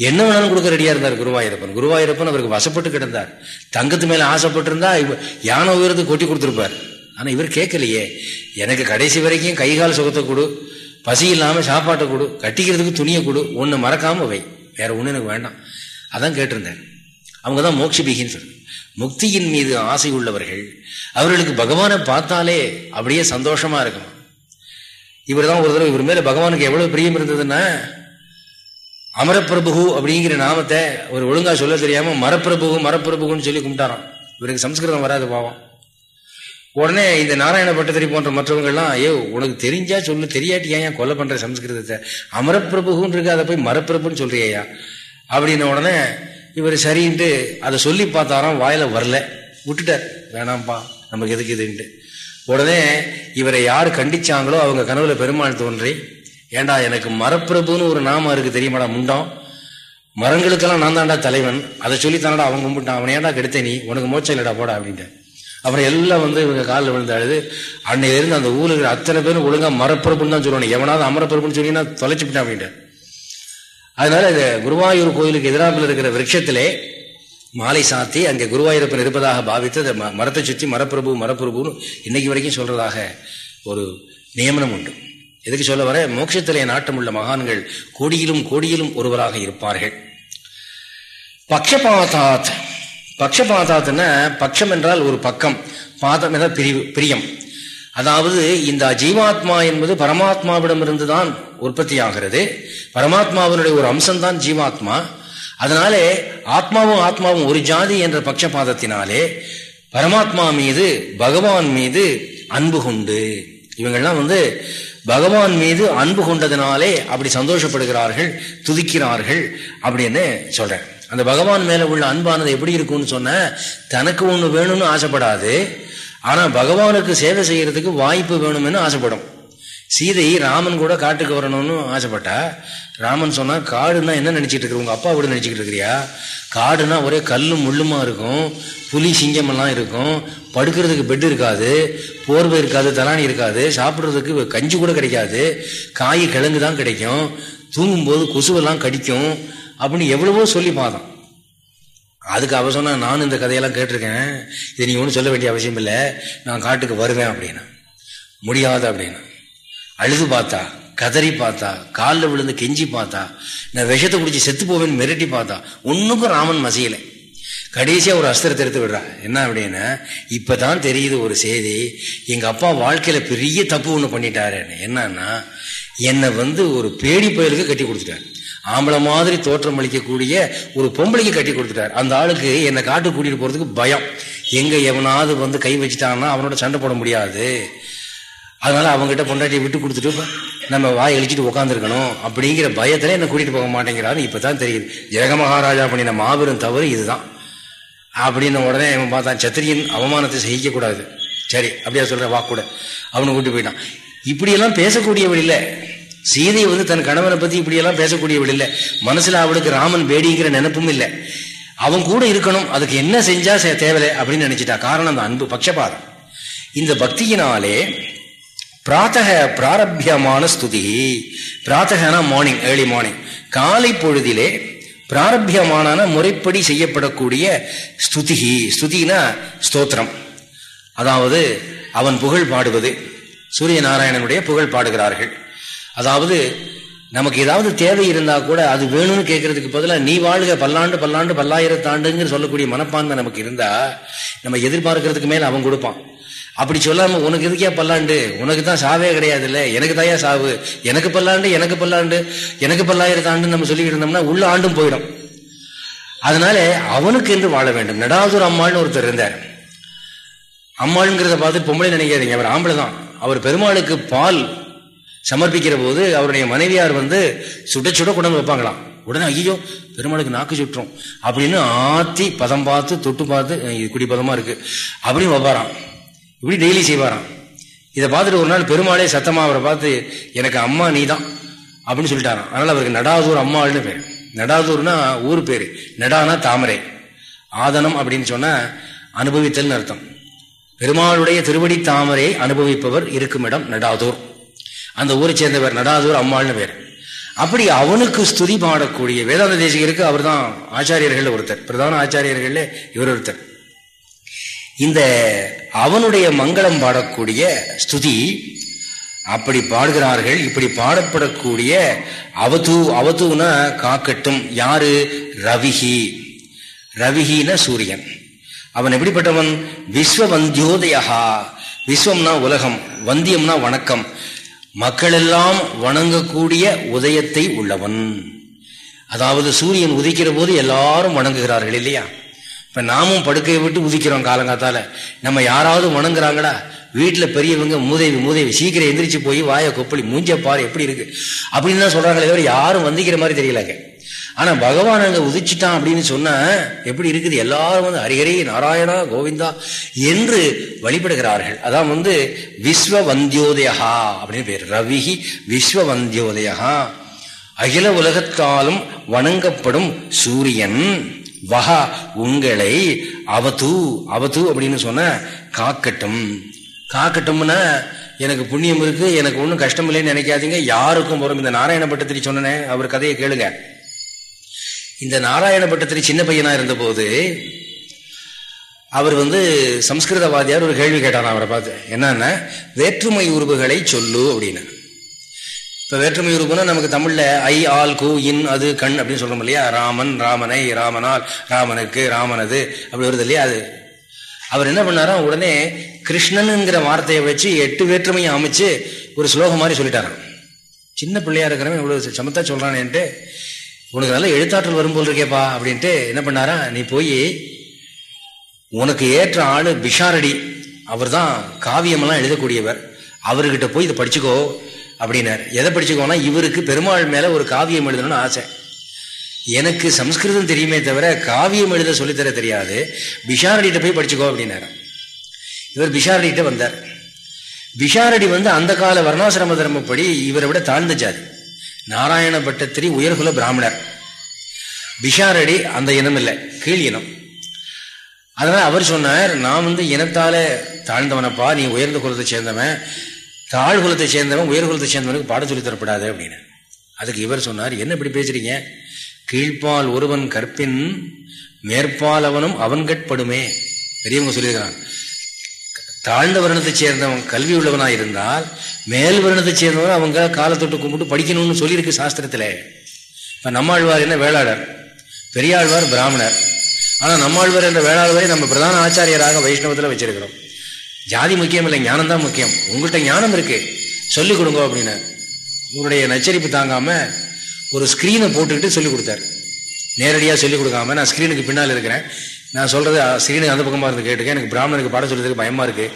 என்ன வேணாலும் கொடுக்க ரெடியா இருந்தார் குருவாயூரப்பன். குருவாயூரப்பன் அவருக்கு வசப்பட்டு கிடந்தார். தங்கத்து மேல ஆசைப்பட்டிருந்தா யானை உயரத்தை கொட்டி கொடுத்துருப்பார். ஆனா இவர் கேட்கலையே. எனக்கு கடைசி வரைக்கும் கைகால் சுகத்தை கொடு பசி இல்லாம சாப்பாட்டை கொடு கட்டிக்கிறதுக்கு துணியை கொடு ஒன்னு மறக்காம வை. வேற ஒண்ணு எனக்கு வேண்டாம். அதான் கேட்டிருந்தேன் அவங்கதான் மோட்சி பிகின்னு சொல்லு முக்தியின் மீது ஆசை உள்ளவர்கள் அவர்களுக்கு பகவானை பார்த்தாலே அப்படியே சந்தோஷமா இருக்கும்? இவர் தான் ஒரு தடவை இவர் மேல பகவானுக்கு எவ்வளவு பிரியம் இருந்ததுன்னா அமரப்பிரபு அப்படிங்கிற நாமத்தை ஒரு ஒழுங்கா சொல்ல தெரியாம மரப்பிரபு மரப்பிரபுன்னு சொல்லி கும்பிட்டாராம். இவருக்கு சம்ஸ்கிருதம் வராது பாவம். உடனே இந்த நாராயண பட்டத்திரி போன்ற மற்றவங்கள்லாம் ஐயோ உனக்கு தெரிஞ்சா சொல்லு தெரியாட்டி ஏன் கொலை பண்ற சம்ஸ்கிருதத்தை? அமரப்பிரபுன்னு இருக்கு அதை போய் மரப்பிரபுன்னு சொல்றியா அப்படின்ன உடனே இவர் சரின்ட்டு அதை சொல்லி பார்த்தாராம் வாயில வரல. விட்டுட்டார். வேணாம்ப்பா நமக்கு எதுக்கு இதுன்ட்டு. உடனே இவரை யார் கண்டிச்சாங்களோ அவங்க கனவுல பெருமாள் தோன்றி ஏண்டா எனக்கு மரப்பிரபுன்னு ஒரு நாமம் இருக்கு தெரியுமாடா முண்டம்? மரங்களுக்கெல்லாம் நான் தாண்டா தலைவன். அதை சொல்லி தானடா அவங்க கும்பிட்டான். அவன் ஏன்டா கெடுத்த நீ? உனக்கு மோச்சம் இல்லடா போடா அப்படின்ட்டு அப்புறம் எல்லாம் வந்து இவங்க காலில் விழுந்து அழுது அன்னையிலிருந்து அந்த ஊருக்கு அத்தனை பேரும் ஒழுங்கா மரப்பிரபுன்னு தான் சொல்லுவாங்க எவனாவது அமரப்பிரபுன்னு சொன்னீங்கன்னா தொலைச்சுப்பிட்டான் அப்படின்ட்டு அதனால இந்த குருவாயூர் கோயிலுக்கு எதிராக இருக்கிற விரட்சத்திலே மாலை சாத்தி அங்கே குருவாயூரப்பன் இருப்பதாக பாவித்து அதை மரத்தை சுற்றி மரப்பிரபு மரப்பிரபுன்னு இன்னைக்கு வரைக்கும் சொல்றதாக ஒரு நியமனம் உண்டு. எதுக்கு சொல்ல வர? மோட்சத்திலே நாட்டமுள்ள மகான்கள் கோடியிலும் கோடியிலும் ஒருவராக இருப்பார்கள். பக்ஷபாதாத். பக்ஷபாதாத்னா பட்சம் என்றால் ஒரு பக்கம் பாதம் என்ற பிரிவு பிரியம். அதாவது இந்த ஜீவாத்மா என்பது பரமாத்மாவிடமிருந்து தான் உற்பத்தி ஆகிறது பரமாத்மாவினுடைய ஒரு அம்சம்தான் ஜீவாத்மா. அதனாலே ஆத்மாவும் ஆத்மாவும் ஒரு ஜாதி என்ற பட்சபாதத்தினாலே பரமாத்மா மீது பகவான் மீது அன்பு கொண்டு இவங்கெல்லாம் வந்து பகவான் மீது அன்பு கொண்டதினாலே அப்படி சந்தோஷப்படுகிறார்கள் துதிக்கிறார்கள் அப்படின்னு சொல்றேன். அந்த பகவான் மேல உள்ள அன்பானது எப்படி இருக்கும்னு சொன்ன தனக்கு ஒன்று வேணும்னு ஆசைப்படாது. ஆனால் பகவானுக்கு சேவை செய்யறதுக்கு வாய்ப்பு வேணும்னு ஆசைப்படும். சீதை ராமன் கூட காட்டுக்கு வரணும்னு ஆசைப்பட்டா ராமன் சொன்னா காடுன்னா என்ன நினைச்சிட்டு இருக்கு உங்க அப்பா கூட நினச்சிக்கிட்டு இருக்கிறியா? காடுனா ஒரே கல்லும் முள்ளுமா இருக்கும் புலி சிங்கம் எல்லாம் இருக்கும் படுக்கிறதுக்கு பெட் இருக்காது போர்வை இருக்காது தலானி இருக்காது சாப்பிட்றதுக்கு கஞ்சி கூட கிடைக்காது காய் கிழங்கு தான் கிடைக்கும் தூங்கும்போது கொசுவெல்லாம் கடிக்கும் அப்படின்னு எவ்வளவோ சொல்லி பார்த்தோம் அதுக்கு அவ சொன்னா நானும் இந்த கதையெல்லாம் கேட்டிருக்கேன். இது நீ ஒன்றும் சொல்ல வேண்டிய அவசியம் இல்லை. நான் காட்டுக்கு வருவேன் அப்படின்னா. முடியாது அப்படின்னா. அழுது பார்த்தா கதறி பார்த்தா காலில் விழுந்து கெஞ்சி பார்த்தா நான் விஷத்தை குடிச்சு செத்து போவேன்னு மிரட்டி பார்த்தா ஒன்றுக்கும் ராமன் மசியலை. கடைசியாக ஒரு அஸ்திரத்தை எடுத்து விடுறா. என்ன அப்படின்னா இப்போ தான் தெரியுது ஒரு செய்தி. எங்கள் அப்பா வாழ்க்கையில் பெரிய தப்பு ஒன்று பண்ணிட்டாரு. என்னன்னா என்னை வந்து ஒரு பேடி பயிருக்கு கட்டி கொடுத்துட்டாரு. ஆம்பளை மாதிரி தோற்றம் அளிக்கக்கூடிய ஒரு பொம்பளைக்கு கட்டி கொடுத்துட்டாரு. அந்த ஆளுக்கு என்னை காட்டு கூட்டிட்டு போறதுக்கு பயம். எங்க எவனாவது வந்து கை வச்சுட்டான்னா அவனோட சண்டை போட முடியாது. அதனால அவங்ககிட்ட பொண்டாட்டியை விட்டு கொடுத்துட்டு நம்ம வாய் அழிச்சிட்டு உட்காந்துருக்கணும் அப்படிங்கிற பயத்துல என்ன கூட்டிட்டு போக மாட்டேங்கிறாரு இப்பதான் தெரியுது. ஜெக மகாராஜா பண்ணின மாபெரும் தவறு இதுதான். அப்படின்னு உடனே இவன் பார்த்தான் சத்திரியன் அவமானத்தை சகிக்க சரி அப்படியா சொல்ற வாக்கூட கூட அவனை கூட்டி போயிட்டான். இப்படியெல்லாம் பேசக்கூடியவள் இல்லை. சீதை வந்து தன் கணவனை பத்தி இப்படியெல்லாம் பேசக்கூடியவள் இல்லை. மனசுல அவளுக்கு ராமன் பேடிங்கிற நினைப்பும் இல்லை. அவன் கூட இருக்கணும் அதுக்கு என்ன செஞ்சா தேவையில்லை அப்படின்னு நினைச்சிட்டா. காரணம் அந்த அன்பு பட்சபாதம் இந்த பக்தியினாலே பிராத்தக பிராரபியமான ஸ்துதி. பிராத்தகனா மார்னிங் ஏர்லி மார்னிங் காலை பொழுதிலே பிராரபியமான முறைப்படி செய்யப்படக்கூடிய ஸ்துதிகி ஸ்துதினா ஸ்தோத்திரம். அதாவது அவன் புகழ் பாடுவது. சூரிய நாராயணனுடைய புகழ் பாடுகிறார்கள். அதாவது நமக்கு ஏதாவது தேவை இருந்தா கூட அது வேணும்னு கேட்கறதுக்கு பதிலாக நீ வாழ்க பல்லாண்டு பல்லாண்டு பல்லாயிரத்தாண்டுங்கிற சொல்லக்கூடிய மனப்பான்மை நமக்கு இருந்தா நம்ம எதிர்பார்க்கறதுக்கு மேல அவன் கொடுப்பான். அப்படி சொல்லாம உனக்கு எதுக்கே பல்லாண்டு? உனக்கு தான் சாவே கிடையாது இல்ல எனக்கு தாயா சாவு. எனக்கு பல்லாண்டு எனக்கு பல்லாண்டு. எனக்கு பல்லாயிரத்தாண்டுன்னு நம்ம சொல்லிக்கிட்டு இருந்தோம்னா உள்ள ஆண்டும் போயிடும். அதனால அவனுக்கு என்று வாழ வேண்டும். நடாதூர் அம்மாள்னு ஒருத்தர் இருந்தார். அம்மாளுங்கிறத பார்த்து பொம்பளை நினைக்காதீங்க. அவர் ஆம்பளை தான். அவர் பெருமாளுக்கு பால் சமர்ப்பிக்கிற போது அவருடைய மனைவியார் வந்து சுட சுட கொண்டு வைப்பாங்களாம். உடனே ஐயோ பெருமாளுக்கு நாக்கு சுட்டுரும் அப்படின்னு ஆத்தி பதம் பார்த்து தொட்டு பார்த்து இது குடி இருக்கு. அப்படின்னு வைப்பாராம். இப்படி டெய்லி செய்வாராம். இதை பார்த்துட்டு ஒரு நாள் பெருமாளே சத்தமா அவரை பார்த்து எனக்கு அம்மா நீ தான் அப்படின்னு சொல்லிட்டாராம். அதனால அவருக்கு நடாதூர் அம்மாள்னு பேர். நடாதூர்னா ஊர் பேரு. நடானா தாமரை. ஆதனம் அப்படின்னு சொன்னா அனுபவித்தல்னு அர்த்தம். பெருமாளுடைய திருவடி தாமரை அனுபவிப்பவர் இருக்கும் இடம் நடாதூர். அந்த ஊரை சேர்ந்தவர் நடாதூர் அம்மாள்னு பேர். அப்படி அவனுக்கு ஸ்துதி பாடக்கூடிய வேதாந்த தேசிகருக்கு அவர் தான் ஆச்சாரியர்கள் ஒருத்தர். பிரதான ஆச்சாரியர்கள் இவர் ஒருத்தர் இந்த அவனுடைய மங்களம் பாடக்கூடிய ஸ்துதி அப்படி பாடுகிறார்கள் இப்படி பாடப்படக்கூடிய அவதூ அவதூனா காக்கட்டும் யாரு? ரவிஹி. ரவிஹின சூரியன். அவன் எப்படிப்பட்டவன்? விஸ்வ வந்தியோதயா விஸ்வம்னா உலகம் வந்தியம்னா வணக்கம். மக்களெல்லாம் வணங்கக்கூடிய உதயத்தை உள்ளவன். அதாவது சூரியன் உதிக்கிற போது எல்லாரும் வணங்குகிறார்கள் இல்லையா? இப்ப நாமும் படுக்கையை விட்டு உதிக்கிறோம் காலங்காத்தால. நம்ம யாராவது வணங்குறாங்களா? வீட்டில் பெரியவங்க மூதேவி மூதேவி சீக்கிரம் எந்திரிச்சு போய் வாய கொப்பளி மூஞ்ச பாரு எப்படி இருக்கு? அப்படின்னு தான் சொல்றாங்களே தவிர யாரும் வந்திக்கிற மாதிரி தெரியலங்க. ஆனா பகவான் அங்க உதிச்சிட்டான் அப்படின்னு சொன்ன எப்படி இருக்குது? எல்லாரும் வந்து ஹரிஹரி நாராயணா கோவிந்தா என்று வழிபடுகிறார்கள். அதான் வந்து விஸ்வ வந்தியோதயா அப்படின்னு பேர். ரவிஹி விஸ்வ வந்தியோதயா அகில உலகத்தாலும் வணங்கப்படும் சூரியன். வஹா உங்களை அவது அவது அப்படின்னு சொன்ன காக்கட்டும். காக்கட்டும்னா எனக்கு புண்ணியம் இருக்கு எனக்கு ஒன்றும் கஷ்டம் இல்லைன்னு நினைக்காதீங்க. யாருக்கும் வரும் இந்த நாராயண பட்டத்திரி சொன்னேன் அவர் கதையை கேளுங்க. இந்த நாராயணபட்டத்தில் சின்ன பையனா இருந்தபோது அவர் வந்து சம்ஸ்கிருதவாதியார் ஒரு கேள்வி கேட்டாராம் அவரை பார்த்து. என்னன்னா வேற்றுமை உருவுகளை சொல்லு அப்படின்னு. இப்போ வேற்றுமை உருவம்னா நமக்கு தமிழில் ஐ ஆல் கு இன் அது கண் அப்படின்னு சொல்கிறோம் இல்லையா? ராமன் ராமனை ராமனால் ராமனுக்கு ராமனது அப்படி வருது இல்லையா? அது. அவர் என்ன பண்ணாரா உடனே கிருஷ்ணனுங்கிற வார்த்தையை வச்சு எட்டு வேற்றுமையை அமைச்சு ஒரு ஸ்லோகம் மாதிரி சொல்லிட்டாராம். சின்ன பிள்ளையா இருக்கிறவன் இவ்வளோ சமத்தா சொல்கிறானேன்ட்டு உனக்கு நல்ல எழுத்தாற்றல் வரும் போல் இருக்கேப்பா அப்படின்ட்டு என்ன பண்ணாரா நீ போய் உனக்கு ஏற்ற ஆள் பிஷாரடி. அவர் தான் காவியமெல்லாம் எழுதக்கூடியவர். அவர்கிட்ட போய் இதை படிச்சுக்கோ அப்படின்னார். எதை படிச்சுக்கோனா இவருக்கு பெருமாள் மேலே ஒரு காவியம் எழுதணும்னு ஆசை. எனக்கு சம்ஸ்கிருதம் தெரியுமே தவிர காவியம் எழுத சொல்லித்தர தெரியாது. பிஷாரடிகிட்ட போய் படிச்சுக்கோ அப்படின்னாரு. இவர் பிஷாரடிகிட்ட வந்தார். பிஷாரடி வந்து அந்த கால வர்ணாசிரம தர்மப்படி இவரை விட தாழ்ந்த ஜாதி. நாராயண பட்டத்திரி உயர்குல பிராமணர். பிஷாரடி அந்த இனம் இல்லை கீழ் இனம். அதனால் அவர் சொன்னார் நான் வந்து இனத்தால தாழ்ந்தவனப்பா நீ உயர்ந்த குலத்தை சேர்ந்தவன் தாழ் குலத்தை சேர்ந்தவன் உயர் குலத்தை சேர்ந்தவனுக்கு பாடம் சொல்லி தரப்படாது அப்படின்னு. அதுக்கு இவர் சொன்னார் என்ன இப்படி பேசுறீங்க? கீழ்ப்பால் ஒருவன் கற்பின் மேற்பால் அவனும் அவன்கட்படுமே. பெரியவங்க சொல்லியிருக்கிறான் தாழ்ந்த வருணத்தை சேர்ந்தவன் கல்வி உள்ளவனாக இருந்தால் மேல் வருணத்தை சேர்ந்தவன் அவங்க காலத்தொட்டு கும்பிட்டு படிக்கணும்னு சொல்லியிருக்கு சாஸ்திரத்தில். இப்போ நம்மாழ்வார் என்ன வேளாளர்? பெரியாழ்வார் பிராமணர். ஆனால் நம்மாழ்வார் என்ற வேளாழ்வரை நம்ம பிரதான ஆச்சாரியராக வைஷ்ணவத்தில் வச்சிருக்கிறோம். ஜாதி முக்கியம் இல்லை ஞானம் தான் முக்கியம். உங்கள்கிட்ட ஞானம் இருக்கு. சொல்லிக் கொடுங்க அப்படின்னு. உங்களுடைய நச்சரிப்பு தாங்காம ஒரு ஸ்க்ரீனை போட்டுக்கிட்டு சொல்லிக் கொடுத்தாரு. நேரடியாக சொல்லிக் கொடுக்காம நான் ஸ்க்ரீனுக்கு பின்னால் இருக்கிறேன். நான் சொல்றது ஸ்க்ரீனுக்கு அந்த பக்கமாக இருந்து கேட்டுக்கேன் எனக்கு பிராமணனுக்கு பாடம் சொல்றதுக்கு பயமா இருக்கு.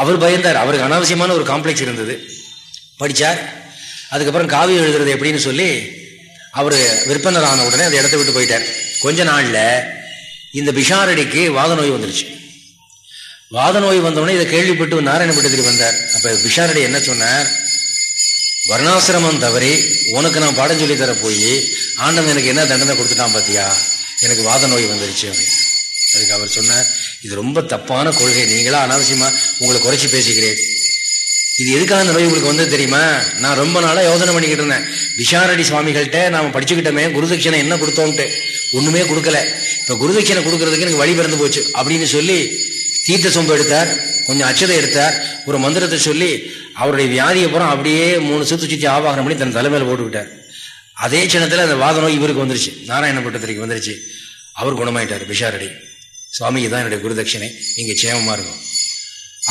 அவர் பயந்தார். அவருக்கு அனாவசியமான ஒரு காம்ப்ளெக்ஸ் இருந்தது. படித்தார் அதுக்கப்புறம் காவியம் எழுதுறது எப்படின்னு சொல்லி அவர் விற்பனர் ஆன உடனே அந்த இடத்த விட்டு போயிட்டார். கொஞ்ச நாளில் இந்த பிஷாரடிக்கு வாத நோய் வந்துருச்சு. வாத நோய் வந்தவுடனே இதை கேள்விப்பட்டு நாராயணப்பட்டதிரி வந்தார். அப்போ பிஷாரடி என்ன சொன்னார்? வர்ணாசிரமம் தவறி உனக்கு நான் பாடம் சொல்லி தர போய் ஆண்டவன் எனக்கு என்ன தண்டனை கொடுத்துட்டான் பார்த்தியா எனக்கு வாத நோய் வந்துருச்சு அப்படின்னு. இருக்கு. அவர் சொன்னார் இது ரொம்ப தப்பான கொள்கை. நீங்களா அனாவசியமா உங்களை குறைச்சி பேசிக்கிறேன். இது எதுக்காக இந்த நோய் உங்களுக்கு வந்து தெரியுமா? நான் ரொம்ப நாளாக யோசனை பண்ணிக்கிட்டு இருந்தேன். விஷாரடி சுவாமிகள்கிட்ட நாம படிச்சுக்கிட்டோமே குருதட்சணை என்ன கொடுத்தோம்ட்டு. ஒண்ணுமே கொடுக்கல. இப்போ குருதட்சணை கொடுக்கறதுக்கு எனக்கு வழி பிறந்து போச்சு. அப்படின்னு சொல்லி தீர்த்த சொம்பு எடுத்தார். கொஞ்சம் அச்சதை எடுத்தார். ஒரு மந்திரத்தை சொல்லி அவருடைய வியாதியை புறம் அப்படியே மூணு சுத்து சுத்தி ஆவாகனம் பண்ணி தன் தலைமையில போட்டுக்கிட்டார் அதே சின்னத்தில் அந்த வாத நோய் இவருக்கு வந்துருச்சு. நாராயணப்பட்டத்திற்கு வந்துருச்சு. அவர் குணமாயிட்டார் பிஷாரடி. சுவாமிக்கு தான் என்னுடைய குருதட்சிணை. இங்கே சேமமாக இருக்கும்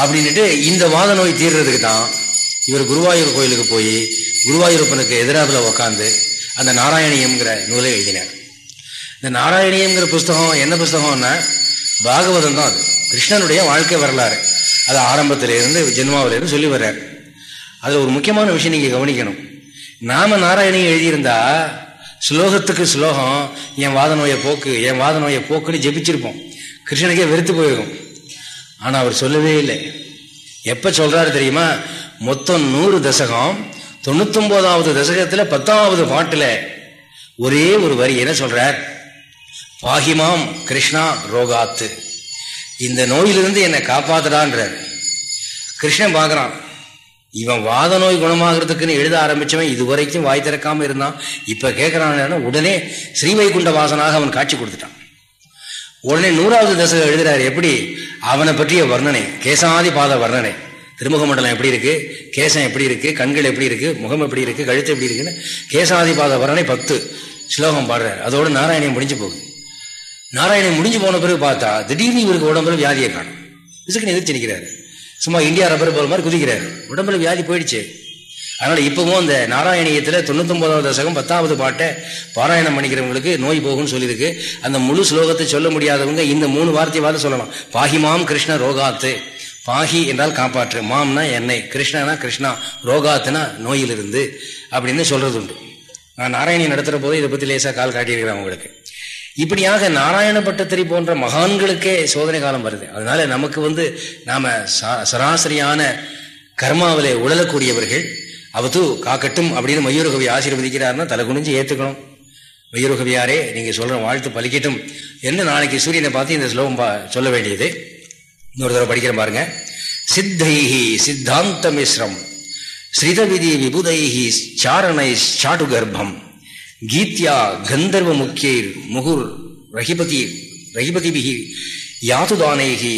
அப்படின்ட்டு இந்த வாத நோய் தீர்றதுக்கு தான் இவர் குருவாயூர் கோயிலுக்கு போய் குருவாயூரப்பனுக்கு எதிராக உக்காந்து அந்த நாராயணியம்ங்கிற நூலை எழுதினார். இந்த நாராயணியம்ங்கிற புஸ்தகம் என்ன புஸ்தகம்னா பாகவதம் தான் அது. கிருஷ்ணனுடைய வாழ்க்கை வரலாறு. அது ஆரம்பத்திலிருந்து ஜென்மாவிலிருந்து சொல்லி வர்றார். அதில் ஒரு முக்கியமான விஷயம் நீங்கள் கவனிக்கணும். நாம நாராயணியை எழுதியிருந்தா ஸ்லோகத்துக்கு ஸ்லோகம் என் வாத நோயை போக்கு என் வாத நோயை போக்குன்னு ஜெபிச்சிருப்போம். கிருஷ்ணனுக்கே வெறுத்து போயிருக்கும். ஆனால் அவர் சொல்லவே இல்லை. எப்போ சொல்கிறாரு தெரியுமா? மொத்தம் நூறு தசகம் தொண்ணூத்தொம்போதாவது தசகத்தில் பத்தாவது பாட்டில் ஒரே ஒரு வரி என்ன சொல்கிறார் பாகிமாம் கிருஷ்ணா ரோகாத்து. இந்த நோயிலிருந்து என்னை காப்பாத்துடான்றார். கிருஷ்ணன் பார்க்குறான் இவன் வாத நோய் குணமாகிறதுக்குன்னு எழுத ஆரம்பிச்சவன் இதுவரைக்கும் வாய் திறக்காமல் இருந்தான். இப்போ கேட்குறான் உடனே ஸ்ரீவைகுண்ட வாசனாக அவன் காட்சி கொடுத்துட்டான். உடனே நூறாவது தசகம் எழுதுறாரு. எப்படி? அவனை பற்றிய வர்ணனை. கேசாதி பாத வர்ணனை. திருமுக மண்டலம் எப்படி இருக்கு? கேசம் எப்படி இருக்கு? கண்கள் எப்படி இருக்கு? முகம் எப்படி இருக்கு? கழுத்து எப்படி இருக்குன்னு கேசாதி பாத வர்ணனை பத்து ஸ்லோகம் பாடுறாரு. அதோட நாராயணன் முடிஞ்சு போகுது. நாராயணன் முடிஞ்சு போன பிறகு பார்த்தா திடீர்னு இவருக்கு உடம்புல வியாதியை காணும். இதுக்குன்னு எதிர்த்து நிற்கிறாரு சும்மா இந்தியா ரப்பர் போல மாதிரி குதிக்கிறாரு. உடம்புல வியாதி போயிடுச்சு. அதனால இப்பவும் அந்த நாராயணியத்துல தொண்ணூத்தி ஒன்பதாவது தசகம் பத்தாவது பாட்டை பாராயணம் பண்ணிக்கிறவங்களுக்கு நோய் போகும்னு சொல்லியிருக்கு. அந்த முழு ஸ்லோகத்தை சொல்ல முடியாதவங்க இந்த மூணு வார்த்தையாவது சொல்லலாம். பாகிமாம் கிருஷ்ண ரோகாத்து. பாகி என்றால் காப்பாற்று. மாம்னா என்னை. கிருஷ்ணனா கிருஷ்ணா. ரோகாத்துனா நோயிலிருந்து அப்படின்னு சொல்றது உண்டு. நான் நாராயணி நடத்துற போது இதை பத்தி லேசா கால் காட்டியிருக்கிறேன் உங்களுக்கு. இப்படியாக நாராயண பட்டத்திரி போன்ற மகான்களுக்கே சோதனை காலம் வருது. அதனால நமக்கு வந்து நாம சராசரியான கர்மாவிலே உழலக்கூடியவர்கள் அவத்து காக்கட்டும் அப்படின்னு மயூரகவி ஆசீர்வதிக்கிறார்னா தலை குனிஞ்சு ஏற்றுக்கணும் மயூரகவியாரே நீங்கள் சொல்கிற வாழ்த்து பலிக்கட்டும். என்ன நாளைக்கு சூரியனை பார்த்து இந்த ஸ்லோகம் சொல்ல வேண்டியது? இன்னொரு தடவை படிக்கிற பாருங்க. சித்தைஹி சித்தாந்த மிஸ்ரம் ஸ்ரிதவிதி விபுதைஹி சாரணை சாட்டு கர்ப்பம் கீத்யா கந்தர்வ முக்கியர் முகுர் ரகிபதி ரஹிபதிபிகி யாதுதானைகி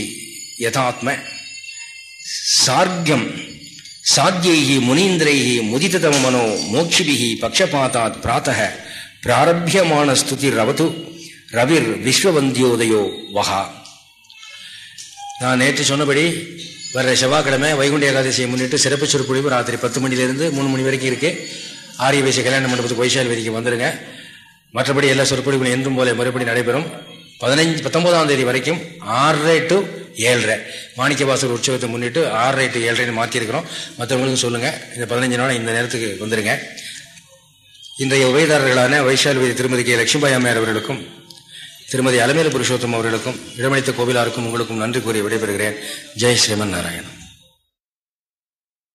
யதாத்ம சார்கியம் சாத்தியைகி முனீந்திரைகி முதிததம மனோ மோக்ஷிபிகி பக்ஷபாத்தாத் பிராத்தக. பிராரபியமான ஸ்துதி ரவது. ரவிர் விஸ்வவந்தியோதயோ வகா. நான் நேற்று சொன்னபடி வர்ற செவ்வாய்க்கிழமை வைகுண்ட ஏகாதசியை முன்னிட்டு சிறப்பு சொற்பொழிவு ராத்திரி பத்து மணிலேருந்து மூணு மணி வரைக்கும் இருக்குது ஆரிய வயசு கல்யாண மண்டபத்துக்கு வைசால் வேதிக்கு வந்துடுங்க மற்றபடி எல்லா சொற்பொழிவுகளும் என்றும் போல மறுபடி நடைபெறும். பதினைஞ்சு பத்தொன்பதாம் தேதி வரைக்கும் ஆறரை டு ஏழரை. மாணிக்கவாசர் உற்சவத்தை முன்னிட்டு ஆறரை டு ஏழரைன்னு மாற்றிருக்கிறோம் மற்றவங்களுக்கும் சொல்லுங்கள் இந்த பதினஞ்சு நாள் இந்த நேரத்துக்கு வந்துடுங்க இன்றைய உபயதாரர்களான வைஷால்வதி திருமதி கே. லட்சுமிபாய் அம்மையார் அவர்களுக்கும் திருமதி அலமேல புருஷோத்தம் அவர்களுக்கும் இடமளித்த கோவிலாருக்கும் உங்களுக்கும் நன்றி கூறி விடைபெறுகிறேன். ஜெய் ஸ்ரீமன் நாராயணன்.